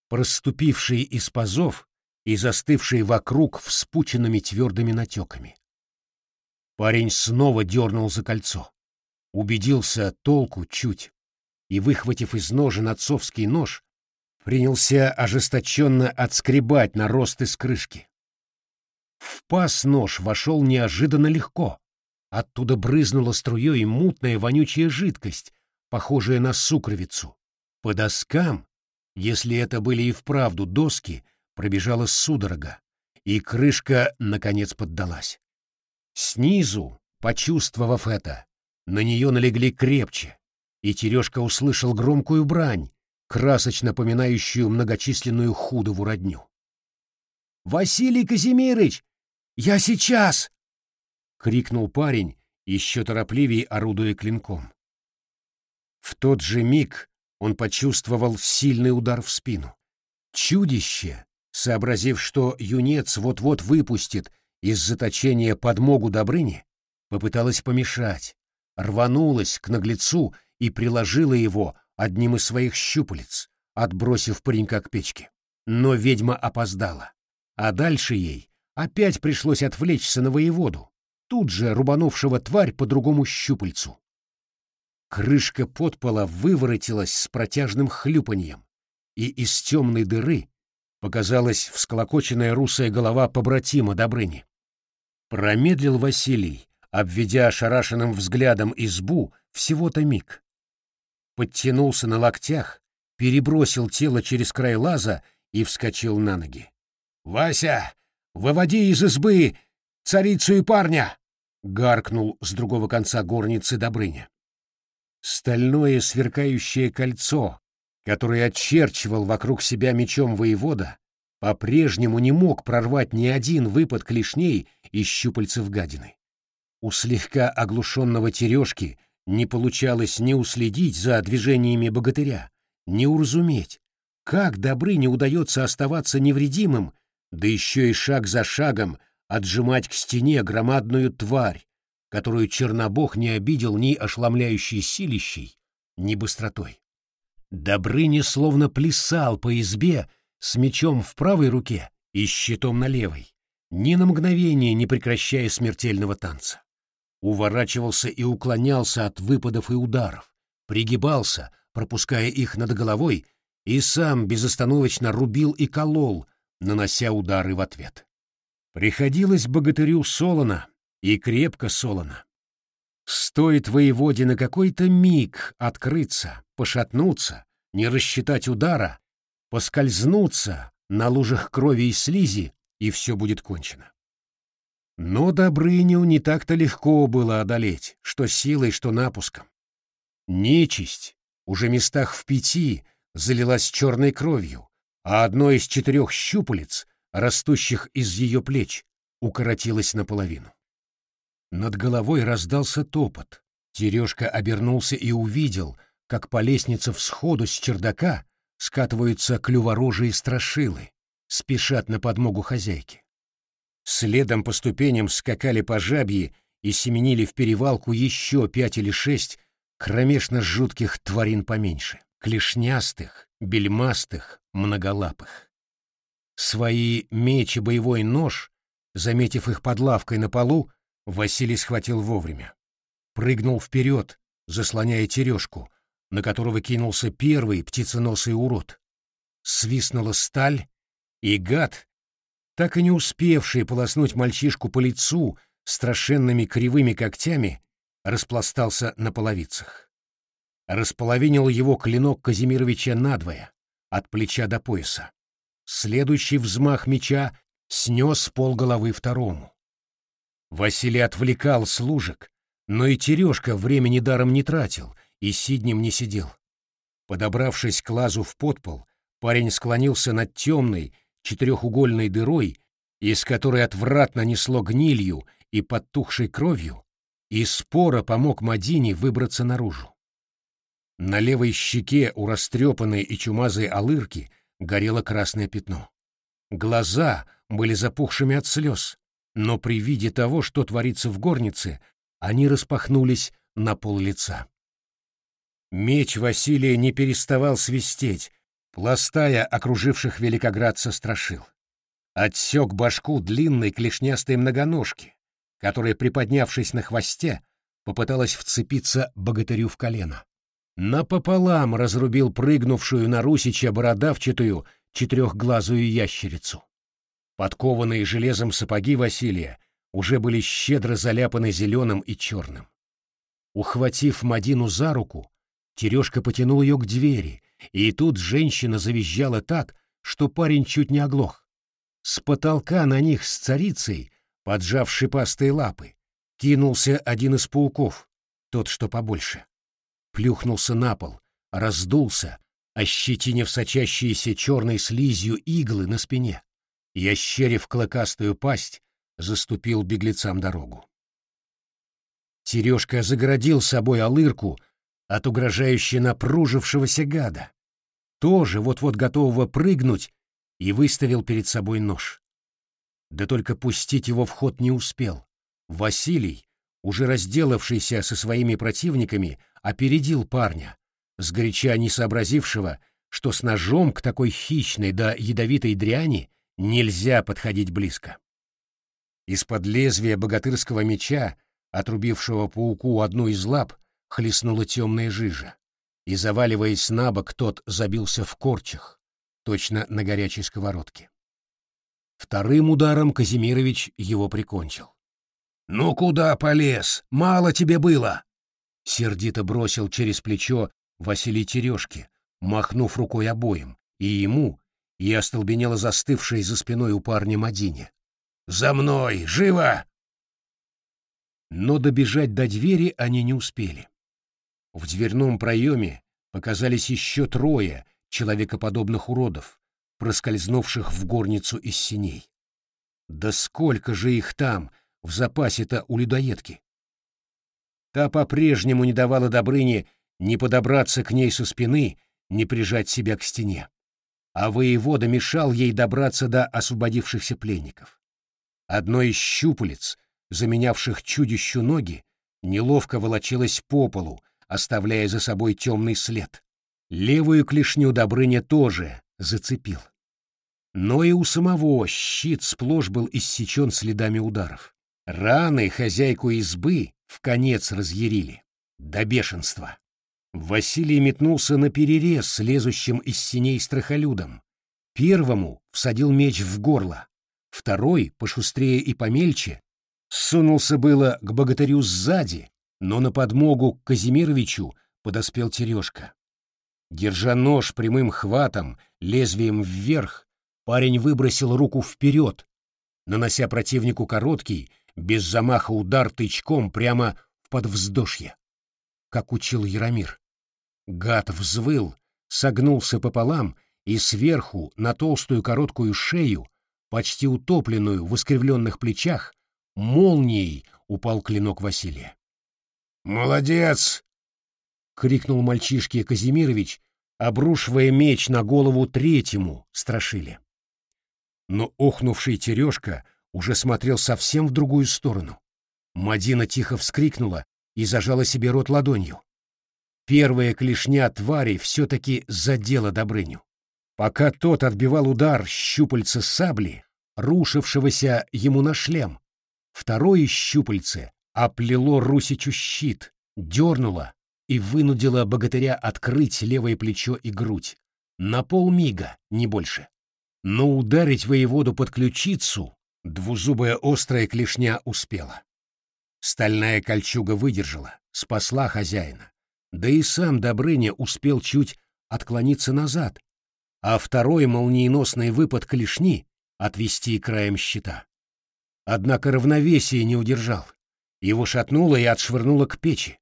проступившей из пазов и застывшей вокруг вспученными твердыми натеками. Парень снова дернул за кольцо. Убедился толку чуть. И, выхватив из ножен отцовский нож, принялся ожесточенно отскребать наросты с крышки. В паз нож вошел неожиданно легко. Оттуда брызнула струей мутная вонючая жидкость, похожая на сукровицу. По доскам, если это были и вправду доски, пробежала судорога, и крышка, наконец, поддалась. Снизу, почувствовав это, на нее налегли крепче, и Терешка услышал громкую брань, красочно поминающую многочисленную худову родню. «Василий Казимирыч, я сейчас!» — крикнул парень, еще торопливее орудуя клинком. В тот же миг он почувствовал сильный удар в спину. Чудище, сообразив, что юнец вот-вот выпустит из заточения подмогу Добрыни, попыталась помешать, рванулась к наглецу и приложила его одним из своих щупалец, отбросив паренька к печке. Но ведьма опоздала, а дальше ей опять пришлось отвлечься на воеводу, тут же рубанувшего тварь по другому щупальцу. Крышка подпола выворотилась с протяжным хлюпаньем, и из темной дыры показалась всколокоченная русая голова побратима Добрыни. Промедлил Василий, обведя ошарашенным взглядом избу всего-то миг. Подтянулся на локтях, перебросил тело через край лаза и вскочил на ноги. «Вася, выводи из избы царицу и парня!» — гаркнул с другого конца горницы Добрыня. Стальное сверкающее кольцо, которое очерчивал вокруг себя мечом воевода, по-прежнему не мог прорвать ни один выпад клешней из щупальцев гадины. У слегка оглушенного тережки не получалось ни уследить за движениями богатыря, ни уразуметь, как Добрыне удается оставаться невредимым, да еще и шаг за шагом отжимать к стене громадную тварь, которую Чернобог не обидел ни ошламляющей силищей, ни быстротой. Добрыня словно плясал по избе с мечом в правой руке и щитом на левой, ни на мгновение не прекращая смертельного танца. Уворачивался и уклонялся от выпадов и ударов, пригибался, пропуская их над головой, и сам безостановочно рубил и колол, нанося удары в ответ. Приходилось богатырю солоно, и крепко солоно. Стоит воеводе на какой-то миг открыться, пошатнуться, не рассчитать удара, поскользнуться на лужах крови и слизи, и все будет кончено. Но Добрыню не так-то легко было одолеть, что силой, что напуском. Нечисть, уже местах в пяти, залилась черной кровью, а одно из четырех щупалец, растущих из ее плеч, укоротилось наполовину. Над головой раздался топот. Терешка обернулся и увидел, как по лестнице всходу с чердака скатываются клюворожие страшилы, спешат на подмогу хозяйке. Следом по ступеням скакали по жабьи и семенили в перевалку еще пять или шесть кромешно жутких тварин поменьше, клешнястых, бельмастых, многолапых. Свои меч и боевой нож, заметив их под лавкой на полу, Василий схватил вовремя. Прыгнул вперед, заслоняя тережку, на которого кинулся первый птиценосый урод. Свистнула сталь, и гад, так и не успевший полоснуть мальчишку по лицу страшенными кривыми когтями, распластался на половицах. Располовинил его клинок Казимировича надвое, от плеча до пояса. Следующий взмах меча снес пол головы второму. Василий отвлекал служек, но и Терешка времени даром не тратил и сиднем не сидел. Подобравшись к лазу в подпол, парень склонился над темной четырехугольной дырой, из которой отвратно несло гнилью и подтухшей кровью, и споро помог Мадине выбраться наружу. На левой щеке у растрепанной и чумазой алырки горело красное пятно. Глаза были запухшими от слез, но при виде того, что творится в горнице, они распахнулись на пол лица. Меч Василия не переставал свистеть, пластая окруживших великоградца страшил. Отсек башку длинной клешнястой многоножки, которая, приподнявшись на хвосте, попыталась вцепиться богатырю в колено. Напополам разрубил прыгнувшую на Русича бородавчатую четырехглазую ящерицу. Подкованные железом сапоги Василия уже были щедро заляпаны зеленым и черным. Ухватив Мадину за руку, Терешка потянул ее к двери, и тут женщина завизжала так, что парень чуть не оглох. С потолка на них с царицей, поджав шипастые лапы, кинулся один из пауков, тот, что побольше. Плюхнулся на пол, раздулся, ощетинив сочащиеся черной слизью иглы на спине и, ощерив клыкастую пасть, заступил беглецам дорогу. Сережка загородил собой алырку от угрожающе напружившегося гада, тоже вот-вот готового прыгнуть, и выставил перед собой нож. Да только пустить его в ход не успел. Василий, уже разделавшийся со своими противниками, опередил парня, сгоряча не сообразившего, что с ножом к такой хищной да ядовитой дряни Нельзя подходить близко. Из-под лезвия богатырского меча, отрубившего пауку одну из лап, хлестнула темная жижа, и, заваливаясь на бок, тот забился в корчах, точно на горячей сковородке. Вторым ударом Казимирович его прикончил. «Ну куда полез? Мало тебе было!» Сердито бросил через плечо Василий Терешки, махнув рукой обоим, и ему, и остолбенело застывшей за спиной у парня Мадине. «За мной! Живо!» Но добежать до двери они не успели. В дверном проеме показались еще трое человекоподобных уродов, проскользнувших в горницу из синей. Да сколько же их там, в запасе-то у людоедки? Та по-прежнему не давала Добрыне ни подобраться к ней со спины, ни прижать себя к стене. А воевода мешал ей добраться до освободившихся пленников. Одно из щупалец, заменявших чудищу ноги, неловко волочилось по полу, оставляя за собой темный след. Левую клешню Добрыня тоже зацепил. Но и у самого щит сплошь был иссечен следами ударов. Раны хозяйку избы в конец разъярили. До бешенства. Василий метнулся на перерез лезущим из синей страхолюдом. Первому всадил меч в горло. Второй, пошустрее и помельче, сунулся было к богатырю сзади, но на подмогу к Казимировичу подоспел Терешка. Держа нож прямым хватом, лезвием вверх, парень выбросил руку вперед, нанося противнику короткий, без замаха удар тычком прямо в подвздошье, как учил Яромир. Гад взвыл, согнулся пополам и сверху на толстую короткую шею, почти утопленную в искривленных плечах, молнией упал клинок Василия. «Молодец!» — крикнул мальчишке Казимирович, обрушивая меч на голову третьему страшили. Но охнувший Терешка уже смотрел совсем в другую сторону. Мадина тихо вскрикнула и зажала себе рот ладонью. Первая клешня твари все-таки задела Добрыню. Пока тот отбивал удар щупальца сабли, рушившегося ему на шлем, второе щупальце оплело Русичу щит, дернуло и вынудило богатыря открыть левое плечо и грудь. На полмига, не больше. Но ударить воеводу под ключицу двузубая острая клешня успела. Стальная кольчуга выдержала, спасла хозяина. Да и сам Добрыня успел чуть отклониться назад, а второй молниеносный выпад клешни отвести краем щита. Однако равновесие не удержал. Его шатнуло и отшвырнуло к печи.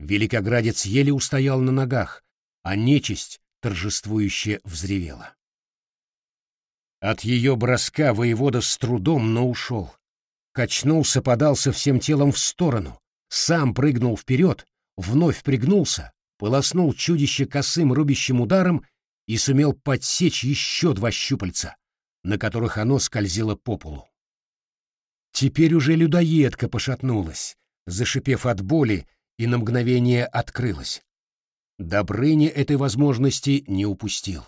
Великоградец еле устоял на ногах, а нечисть торжествующе взревела. От ее броска воевода с трудом, но ушел. Качнулся, подался всем телом в сторону, сам прыгнул вперед, вновь пригнулся, полоснул чудище косым рубящим ударом и сумел подсечь еще два щупальца, на которых оно скользило по полу. Теперь уже людоедка пошатнулась, зашипев от боли, и на мгновение открылась. Добрыня этой возможности не упустил.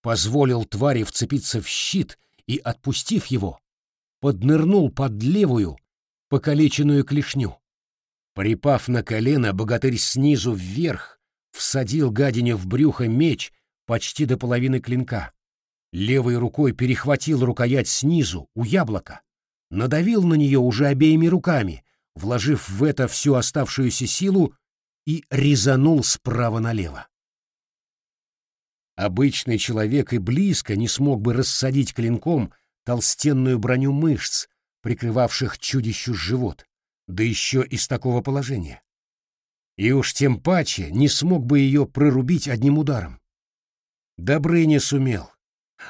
Позволил твари вцепиться в щит и, отпустив его, поднырнул под левую, покалеченную клешню. Припав на колено, богатырь снизу вверх всадил гадине в брюхо меч почти до половины клинка. Левой рукой перехватил рукоять снизу, у яблока, надавил на нее уже обеими руками, вложив в это всю оставшуюся силу и резанул справа налево. Обычный человек и близко не смог бы рассадить клинком толстенную броню мышц, прикрывавших чудищу живот да еще из такого положения. И уж тем паче не смог бы ее прорубить одним ударом. Добрый не сумел,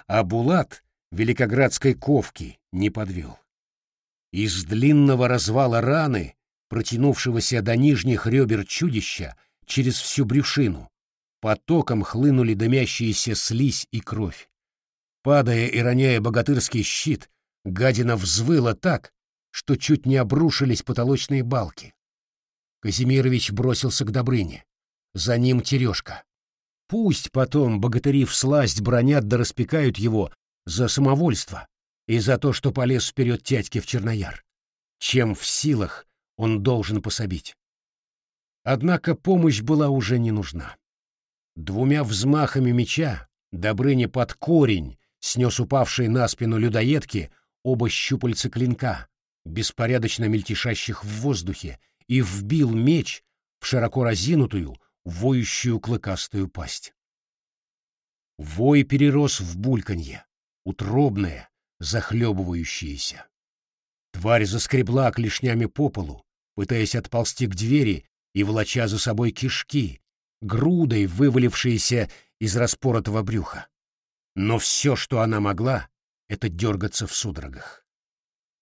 а Булат великоградской ковки не подвел. Из длинного развала раны, протянувшегося до нижних ребер чудища через всю брюшину, потоком хлынули дымящиеся слизь и кровь. Падая и роняя богатырский щит, гадина взвыла так, что чуть не обрушились потолочные балки. Казимирович бросился к Добрыне. За ним Терешка. Пусть потом богатыри всласть бронят да распекают его за самовольство и за то, что полез вперед тядьки в Чернояр. Чем в силах он должен пособить. Однако помощь была уже не нужна. Двумя взмахами меча Добрыня под корень снес упавшие на спину людоедки оба щупальца клинка, беспорядочно мельтешащих в воздухе, и вбил меч в широко разинутую, воющую клыкастую пасть. Вой перерос в бульканье, утробное, захлебывающееся. Тварь заскребла клешнями по полу, пытаясь отползти к двери и волоча за собой кишки, грудой вывалившиеся из распоротого брюха. но все, что она могла, — это дергаться в судорогах.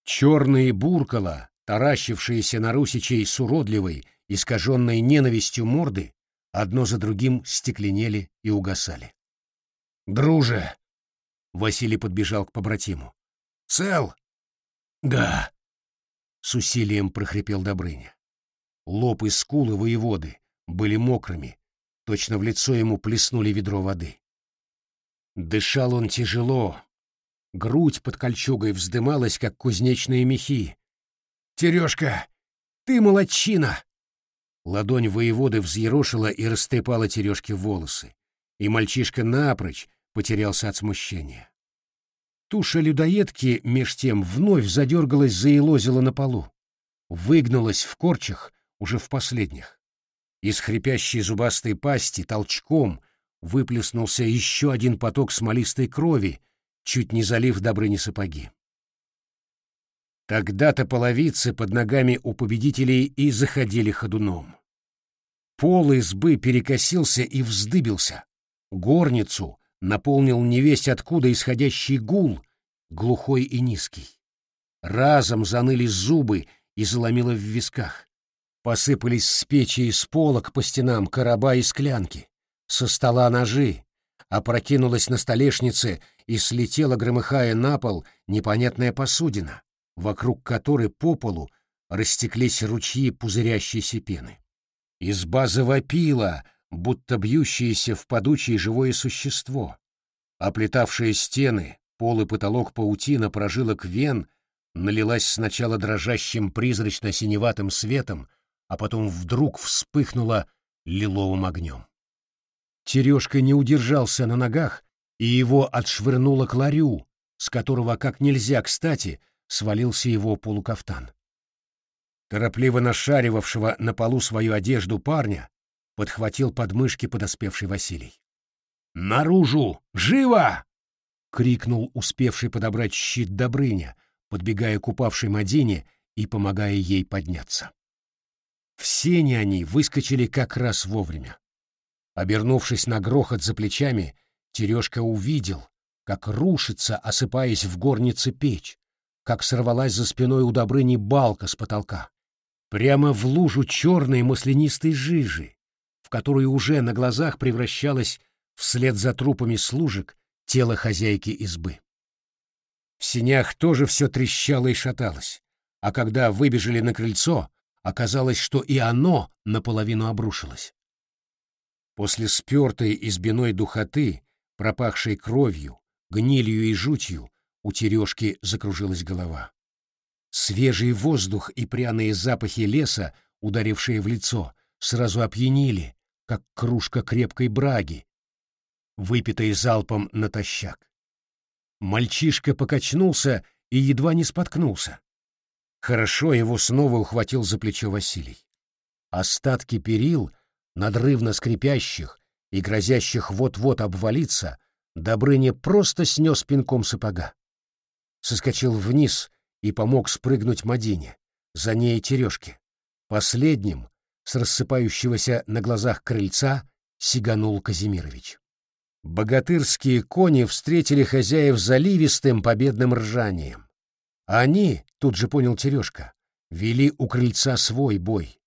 Черные буркала, таращившиеся на русичей с уродливой, искаженной ненавистью морды, одно за другим стекленели и угасали. «Друже!» — Василий подбежал к побратиму. «Цел?» «Да!» — с усилием прохрипел Добрыня. Лоб и скулы воеводы были мокрыми, точно в лицо ему плеснули ведро воды. Дышал он тяжело, грудь под кольчугой вздымалась, как кузнечные мехи. «Терешка, ты молодчина!» Ладонь воеводы взъерошила и растрепала Терешке волосы, и мальчишка напрочь потерялся от смущения. Туша людоедки меж тем вновь задергалась, заелозила на полу. Выгнулась в корчах, уже в последних. Из хрипящей зубастой пасти толчком выплеснулся еще один поток смолистой крови, чуть не залив Добрыни сапоги. Тогда-то половицы под ногами у победителей и заходили ходуном. Пол избы перекосился и вздыбился. Горницу наполнил невесть откуда исходящий гул, глухой и низкий. Разом заныли зубы и заломило в висках. Посыпались с печи и с полок по стенам короба и склянки, со стола ножи, опрокинулась на столешнице и слетела, громыхая на пол, непонятная посудина, вокруг которой по полу растеклись ручьи пузырящейся пены. Изба завопила, будто бьющееся в подучие живое существо. Оплетавшие стены, пол и потолок паутина прожилок вен налилась сначала дрожащим призрачно-синеватым светом, а потом вдруг вспыхнула лиловым огнем. Терешка не удержался на ногах, и его отшвырнуло к ларю, с которого как нельзя кстати свалился его полукафтан. Торопливо нашаривавшего на полу свою одежду парня подхватил подмышки подоспевший Василий. «Наружу! Живо!» — крикнул успевший подобрать щит Добрыня, подбегая к упавшей Мадине и помогая ей подняться. В сене они выскочили как раз вовремя. Обернувшись на грохот за плечами, Терешка увидел, как рушится, осыпаясь в горнице печь, как сорвалась за спиной у Добрыни балка с потолка. Прямо в лужу черной маслянистой жижи, которую уже на глазах превращалось вслед за трупами служек тело хозяйки избы. В синях тоже все трещало и шаталось, а когда выбежали на крыльцо, оказалось, что и оно наполовину обрушилось. После спертой избиной духоты, пропахшей кровью, гнилью и жутью, у Терешки закружилась голова. Свежий воздух и пряные запахи леса, ударившие в лицо, сразу опьянили, как кружка крепкой браги, выпитой залпом натощак. Мальчишка покачнулся и едва не споткнулся. Хорошо его снова ухватил за плечо Василий. Остатки перил, надрывно скрипящих и грозящих вот-вот обвалиться, Добрыня просто снес пинком сапога. Соскочил вниз и помог спрыгнуть Мадине, за ней Терешке. Последним, с рассыпающегося на глазах крыльца, сиганул Казимирович. Богатырские кони встретили хозяев заливистым победным ржанием. Они, тут же понял Терешка, вели у крыльца свой бой.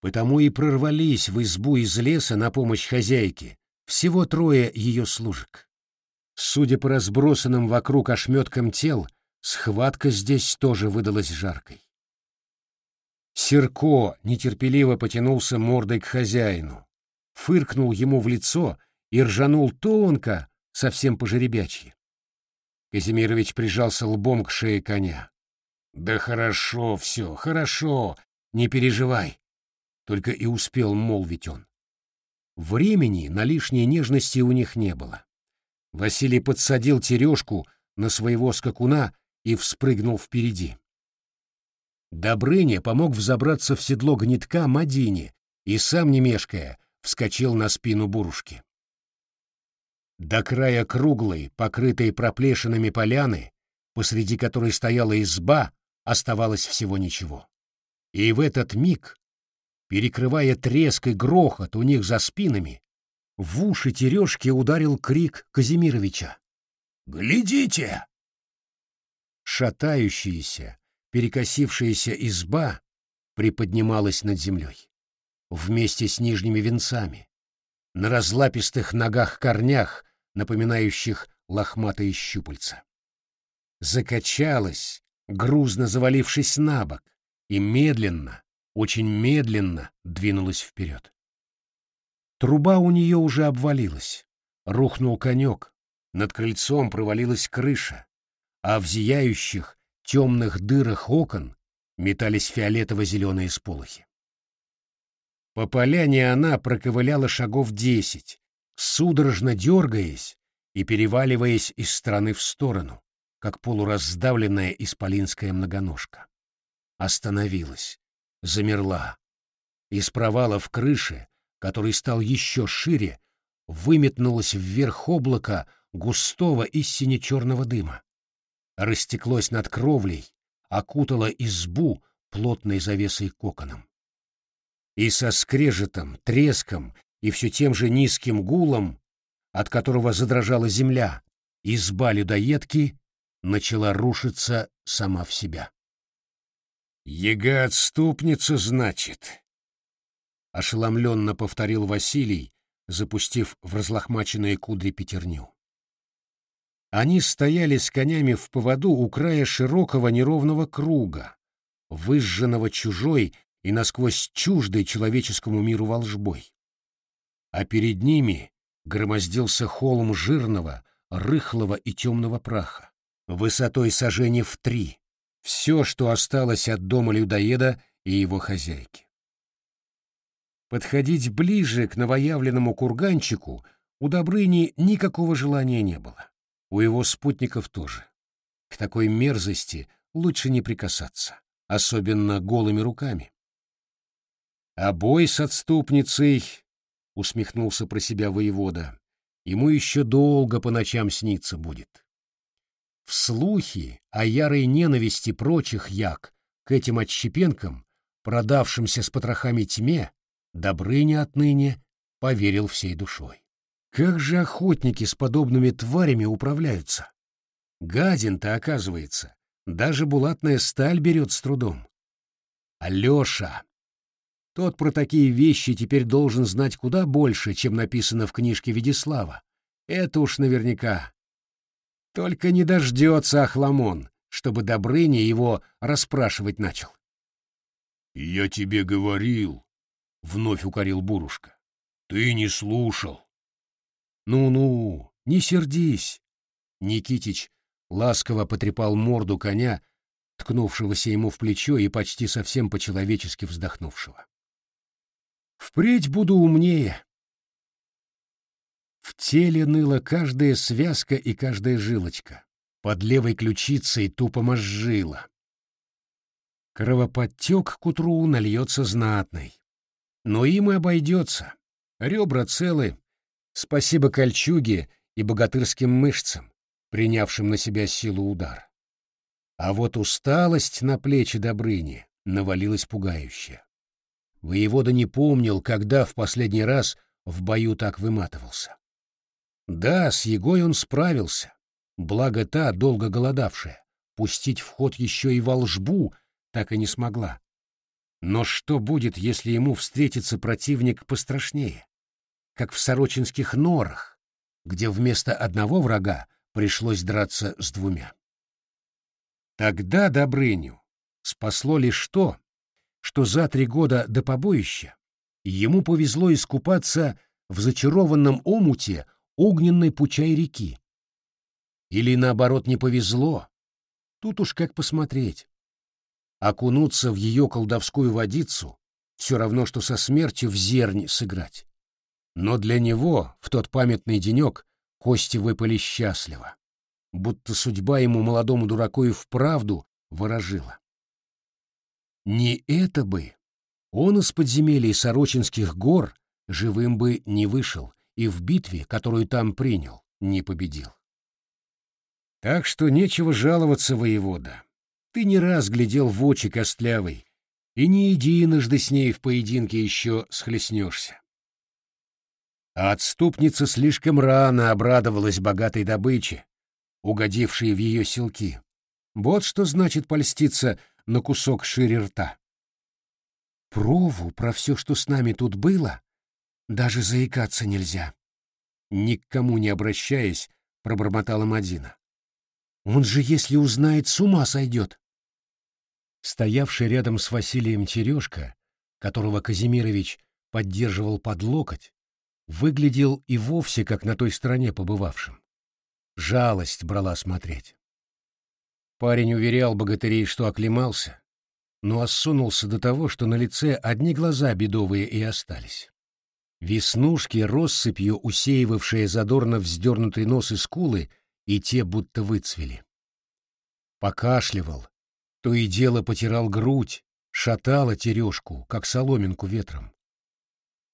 Потому и прорвались в избу из леса на помощь хозяйке, всего трое ее служек. Судя по разбросанным вокруг ошметкам тел, схватка здесь тоже выдалась жаркой. Серко нетерпеливо потянулся мордой к хозяину, фыркнул ему в лицо и ржанул тонко, совсем по-жеребячьи. Казимирович прижался лбом к шее коня. «Да хорошо все, хорошо, не переживай», — только и успел молвить он. Времени на лишние нежности у них не было. Василий подсадил тережку на своего скакуна и вспрыгнул впереди. Добрыня помог взобраться в седло гнетка Мадине и сам, не мешкая, вскочил на спину бурушки. До края круглой, покрытой проплешинами поляны, посреди которой стояла изба, оставалось всего ничего. И в этот миг, перекрывая треск и грохот у них за спинами, в уши Терешки ударил крик Казимировича. «Глядите!» Шатающаяся, перекосившаяся изба приподнималась над землей. Вместе с нижними венцами. На разлапистых ногах-корнях, напоминающих лохматые щупальца. Закачалась, грузно завалившись на бок, и медленно, очень медленно двинулась вперед. Труба у нее уже обвалилась. Рухнул конек, над крыльцом провалилась крыша, а в зияющих темных дырах окон метались фиолетово-зеленые сполохи. По поляне она проковыляла шагов десять, судорожно дергаясь и переваливаясь из стороны в сторону, как полураздавленная исполинская многоножка. Остановилась, замерла. Из провала в крыше, который стал еще шире, выметнулось вверх облако густого и сине-черного дыма. Растеклось над кровлей, окутало избу плотной завесой коконом. И со скрежетом, треском и все тем же низким гулом, от которого задрожала земля, изба людоедки начала рушиться сама в себя. «Ега-отступница, значит?» — ошеломленно повторил Василий, запустив в разлохмаченные кудри пятерню. Они стояли с конями в поводу у края широкого неровного круга, выжженного чужой и насквозь чуждой человеческому миру волжбой. А перед ними громоздился холм жирного, рыхлого и темного праха, высотой сажений в три, все, что осталось от дома людоеда и его хозяйки. Подходить ближе к новоявленному курганчику у Добрыни никакого желания не было. У его спутников тоже. К такой мерзости лучше не прикасаться, особенно голыми руками. А бой с отступницей, — усмехнулся про себя воевода, — ему еще долго по ночам сниться будет. В слухи о ярой ненависти прочих як к этим отщепенкам, продавшимся с потрохами тьме, Добрыня отныне поверил всей душой. Как же охотники с подобными тварями управляются? Гадин-то, оказывается, даже булатная сталь берет с трудом. Алеша! Тот про такие вещи теперь должен знать куда больше, чем написано в книжке Ведислава. Это уж наверняка. Только не дождется Ахламон, чтобы Добрыня его расспрашивать начал. — Я тебе говорил, — вновь укорил Бурушка. — Ты не слушал. Ну — не сердись. Никитич ласково потрепал морду коня, ткнувшегося ему в плечо и почти совсем по-человечески вздохнувшего. — Впредь буду умнее. В теле ныла каждая связка и каждая жилочка. Под левой ключицей тупо мозжила. Кровоподтек к утру нальется знатный. Но им и обойдется. Ребра целы. Спасибо кольчуге и богатырским мышцам, принявшим на себя силу удар. А вот усталость на плечи Добрыни навалилась пугающе. Воевода не помнил, когда в последний раз в бою так выматывался. Да, с Егой он справился, благо та, долго голодавшая, пустить в ход еще и волжбу так и не смогла. Но что будет, если ему встретится противник пострашнее? Как в сорочинских норах, где вместо одного врага пришлось драться с двумя. Тогда Добрыню спасло лишь то, что за три года до побоища ему повезло искупаться в зачарованном омуте огненной пучай реки. Или наоборот не повезло. Тут уж как посмотреть. Окунуться в ее колдовскую водицу все равно, что со смертью в зерни сыграть. Но для него в тот памятный денек кости выпали счастливо, будто судьба ему, молодому дураку, и вправду ворожила. Не это бы. Он из подземелий Сорочинских гор живым бы не вышел и в битве, которую там принял, не победил. Так что нечего жаловаться, воевода. Ты не раз глядел в очи костлявой, и не единожды с ней в поединке еще схлестнешься. А отступница слишком рано обрадовалась богатой добыче, угодившей в ее селки. Вот что значит польститься на кусок шире рта. Прову про все, что с нами тут было, даже заикаться нельзя. Ни к кому не обращаясь, пробормотала Мадина. Он же, если узнает, с ума сойдет. Стоявший рядом с Василием Терешка, которого Казимирович поддерживал под локоть, выглядел и вовсе как на той стороне побывавшим. Жалость брала смотреть. Парень уверял богатырей, что оклемался, но осунулся до того, что на лице одни глаза бедовые и остались. Веснушки, россыпью усеивавшие задорно вздернутый нос и скулы, и те будто выцвели. Покашливал, то и дело потирал грудь, шатало тережку, как соломинку ветром.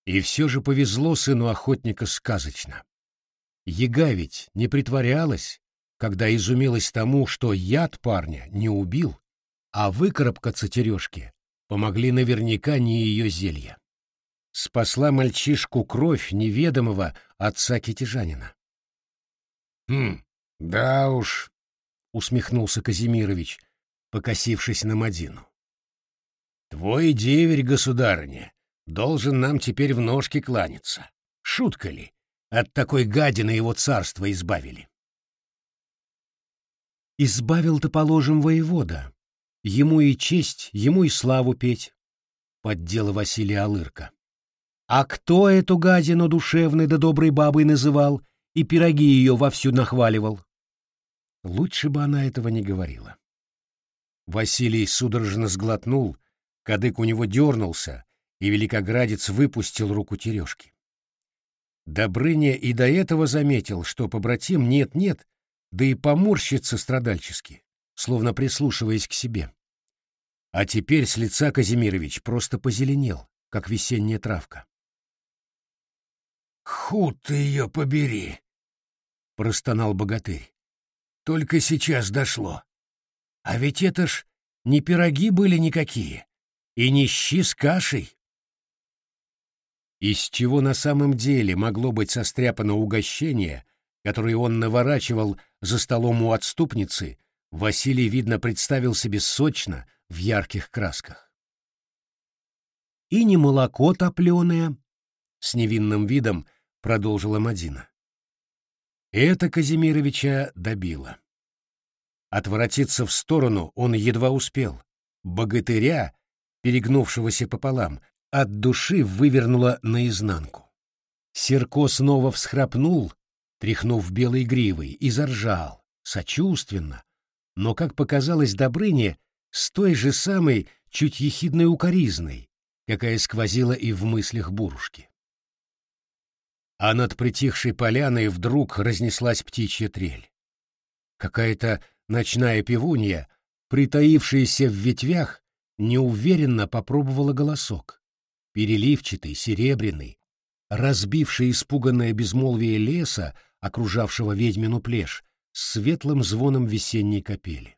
И все же повезло сыну охотника сказочно. Ега ведь не притворялась, когда изумилась тому, что яд парня не убил, а выкарабкаться тережке помогли наверняка не ее зелья. Спасла мальчишку кровь неведомого отца китежанина. «Хм, да уж», — усмехнулся Казимирович, покосившись на Мадину. «Твой деверь, государыня, должен нам теперь в ножки кланяться. Шутка ли? От такой гадины его царство избавили». «Избавил-то, положим, воевода. Ему и честь, ему и славу петь», — поддела Василия Алырка. «А кто эту гадину душевной да доброй бабой называл и пироги ее вовсю нахваливал?» Лучше бы она этого не говорила. Василий судорожно сглотнул, кадык у него дернулся, и великоградец выпустил руку Терешки. Добрыня и до этого заметил, что побратим нет-нет, да и поморщится страдальчески, словно прислушиваясь к себе. А теперь с лица Казимирович просто позеленел, как весенняя травка. «Худ ты ее побери!» — простонал богатырь. «Только сейчас дошло. А ведь это ж не пироги были никакие, и не щи с кашей. Из чего на самом деле могло быть состряпано угощение, которое он наворачивал за столом у отступницы, Василий, видно, представил себе сочно в ярких красках. «И не молоко топленое», — с невинным видом продолжила Мадина. Это Казимировича добило. Отворотиться в сторону он едва успел. Богатыря, перегнувшегося пополам, от души вывернуло наизнанку. Серко снова всхрапнул, тряхнув белой гривой, и заржал, сочувственно, но, как показалось Добрыне, с той же самой чуть ехидной укоризной, какая сквозила и в мыслях бурушки. А над притихшей поляной вдруг разнеслась птичья трель. Какая-то Ночная пивунья, притаившаяся в ветвях, неуверенно попробовала голосок. Переливчатый, серебряный, разбивший испуганное безмолвие леса, окружавшего ведьмину плешь, с светлым звоном весенней капели.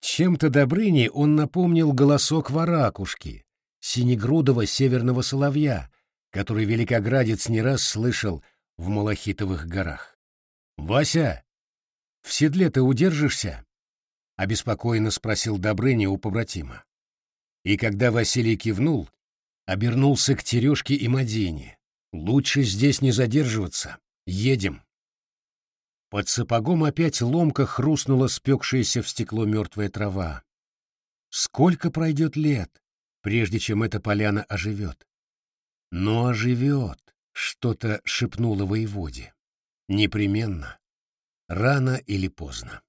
Чем-то Добрыне он напомнил голосок варакушки, синегрудого северного соловья, который великоградец не раз слышал в Малахитовых горах. «Вася, в седле ты удержишься? — обеспокоенно спросил Добрыня у побратима. И когда Василий кивнул, обернулся к Терешке и Мадине. «Лучше здесь не задерживаться. Едем». Под сапогом опять ломко хрустнула спекшаяся в стекло мертвая трава. Сколько пройдет лет, прежде чем эта поляна оживет? Но оживет, что-то шепнуло воеводе. Непременно рано или поздно.